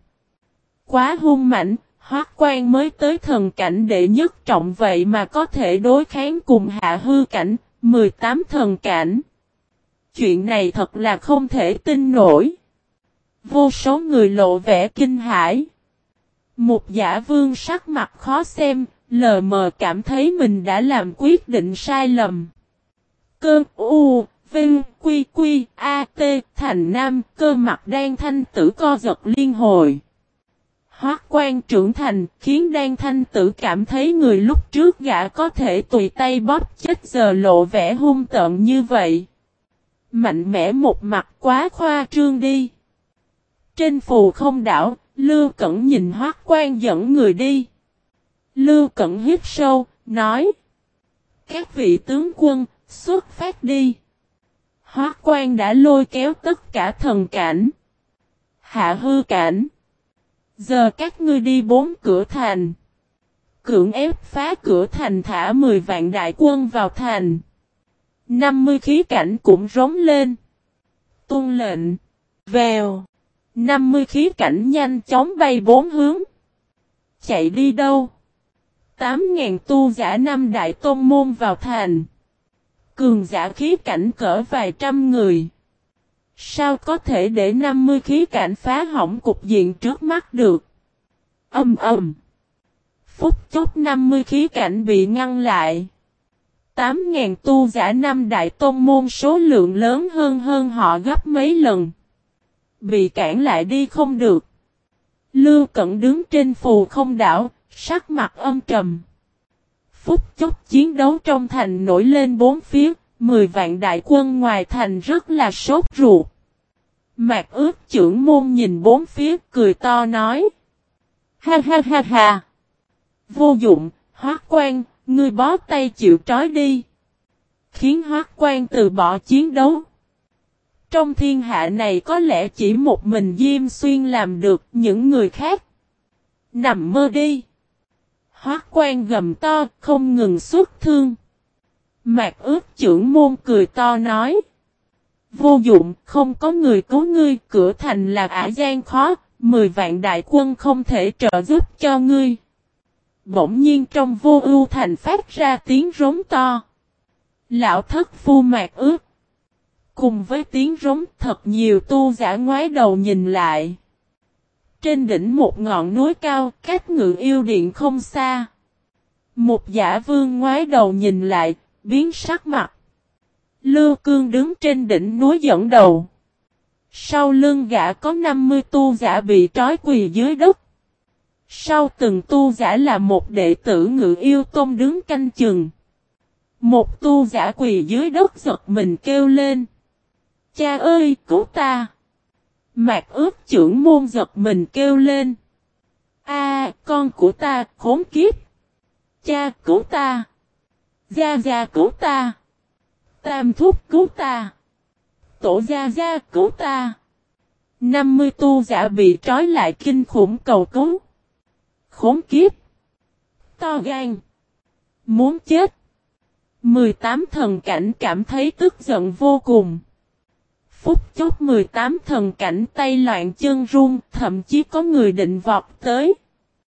Quá hung mạnh, Hoác quan mới tới thần cảnh đệ nhất trọng vậy mà có thể đối kháng cùng hạ hư cảnh, 18 thần cảnh. Chuyện này thật là không thể tin nổi. Vô số người lộ vẻ kinh hãi. Một giả vương sắc mặt khó xem, lờ mờ cảm thấy mình đã làm quyết định sai lầm. Cơn U, Vinh, Quy Quy, A, T, Thành Nam, cơ mặt đang thanh tử co giật liên hồi. Hoác quan trưởng thành khiến đan thanh tử cảm thấy người lúc trước gã có thể tùy tay bóp chết giờ lộ vẻ hung tợn như vậy. Mạnh mẽ một mặt quá khoa trương đi. Trên phù không đảo, Lưu Cẩn nhìn hoác quan dẫn người đi. Lưu Cẩn hít sâu, nói. Các vị tướng quân, xuất phát đi. Hóa quan đã lôi kéo tất cả thần cảnh. Hạ hư cảnh. Giờ các ngươi đi bốn cửa thành. Cưỡng ép phá cửa thành thả 10 vạn đại quân vào thành. 50 khí cảnh cũng rống lên. Tuân lệnh. Vèo. 50 khí cảnh nhanh chóng bay bốn hướng. Chạy đi đâu? 8.000 tu giả năm đại tôn môn vào thành. Cường giả khí cảnh cỡ vài trăm người. Sao có thể để 50 khí cảnh phá hỏng cục diện trước mắt được? Âm ầm. Phút chốc 50 khí cảnh bị ngăn lại. 8.000 tu giả năm đại tôn môn số lượng lớn hơn hơn họ gấp mấy lần. Bị cản lại đi không được. Lưu Cẩn đứng trên phù không đảo, sắc mặt âm trầm. Phút chốc chiến đấu trong thành nổi lên bốn phía, mười vạn đại quân ngoài thành rất là sốt ruột. Mạc ước trưởng môn nhìn bốn phía cười to nói. Ha ha ha ha. Vô dụng, hoác quan, ngươi bó tay chịu trói đi. Khiến hoác quan từ bỏ chiến đấu. Trong thiên hạ này có lẽ chỉ một mình Diêm Xuyên làm được những người khác. Nằm mơ đi. Hoác quan gầm to, không ngừng xuất thương. Mạc ước trưởng môn cười to nói. Vô dụng, không có người cứu ngươi, cửa thành là ả gian khó, mười vạn đại quân không thể trợ giúp cho ngươi. Bỗng nhiên trong vô ưu thành phát ra tiếng rống to. Lão thất phu mạc ước. Cùng với tiếng rống thật nhiều tu giả ngoái đầu nhìn lại. Trên đỉnh một ngọn núi cao, cách ngự yêu điện không xa. Một giả vương ngoái đầu nhìn lại, biến sắc mặt. Lưu cương đứng trên đỉnh núi dẫn đầu. Sau lưng gã có 50 tu giả bị trói quỳ dưới đất. Sau từng tu giả là một đệ tử ngự yêu tôn đứng canh chừng. Một tu giả quỳ dưới đất giật mình kêu lên. Cha ơi, cứu ta! Mạc ướp trưởng môn giật mình kêu lên. A, con của ta, khốn kiếp! Cha cứu ta! Gia Gia cứu ta! Tam thúc cứu ta! Tổ Gia Gia cứu ta! 50 tu giả bị trói lại kinh khủng cầu cứu. Khốn kiếp! To gan! Muốn chết! 18 thần cảnh cảm thấy tức giận vô cùng. Phút chốc 18 thần cảnh tay loạn chân run, thậm chí có người định vọt tới.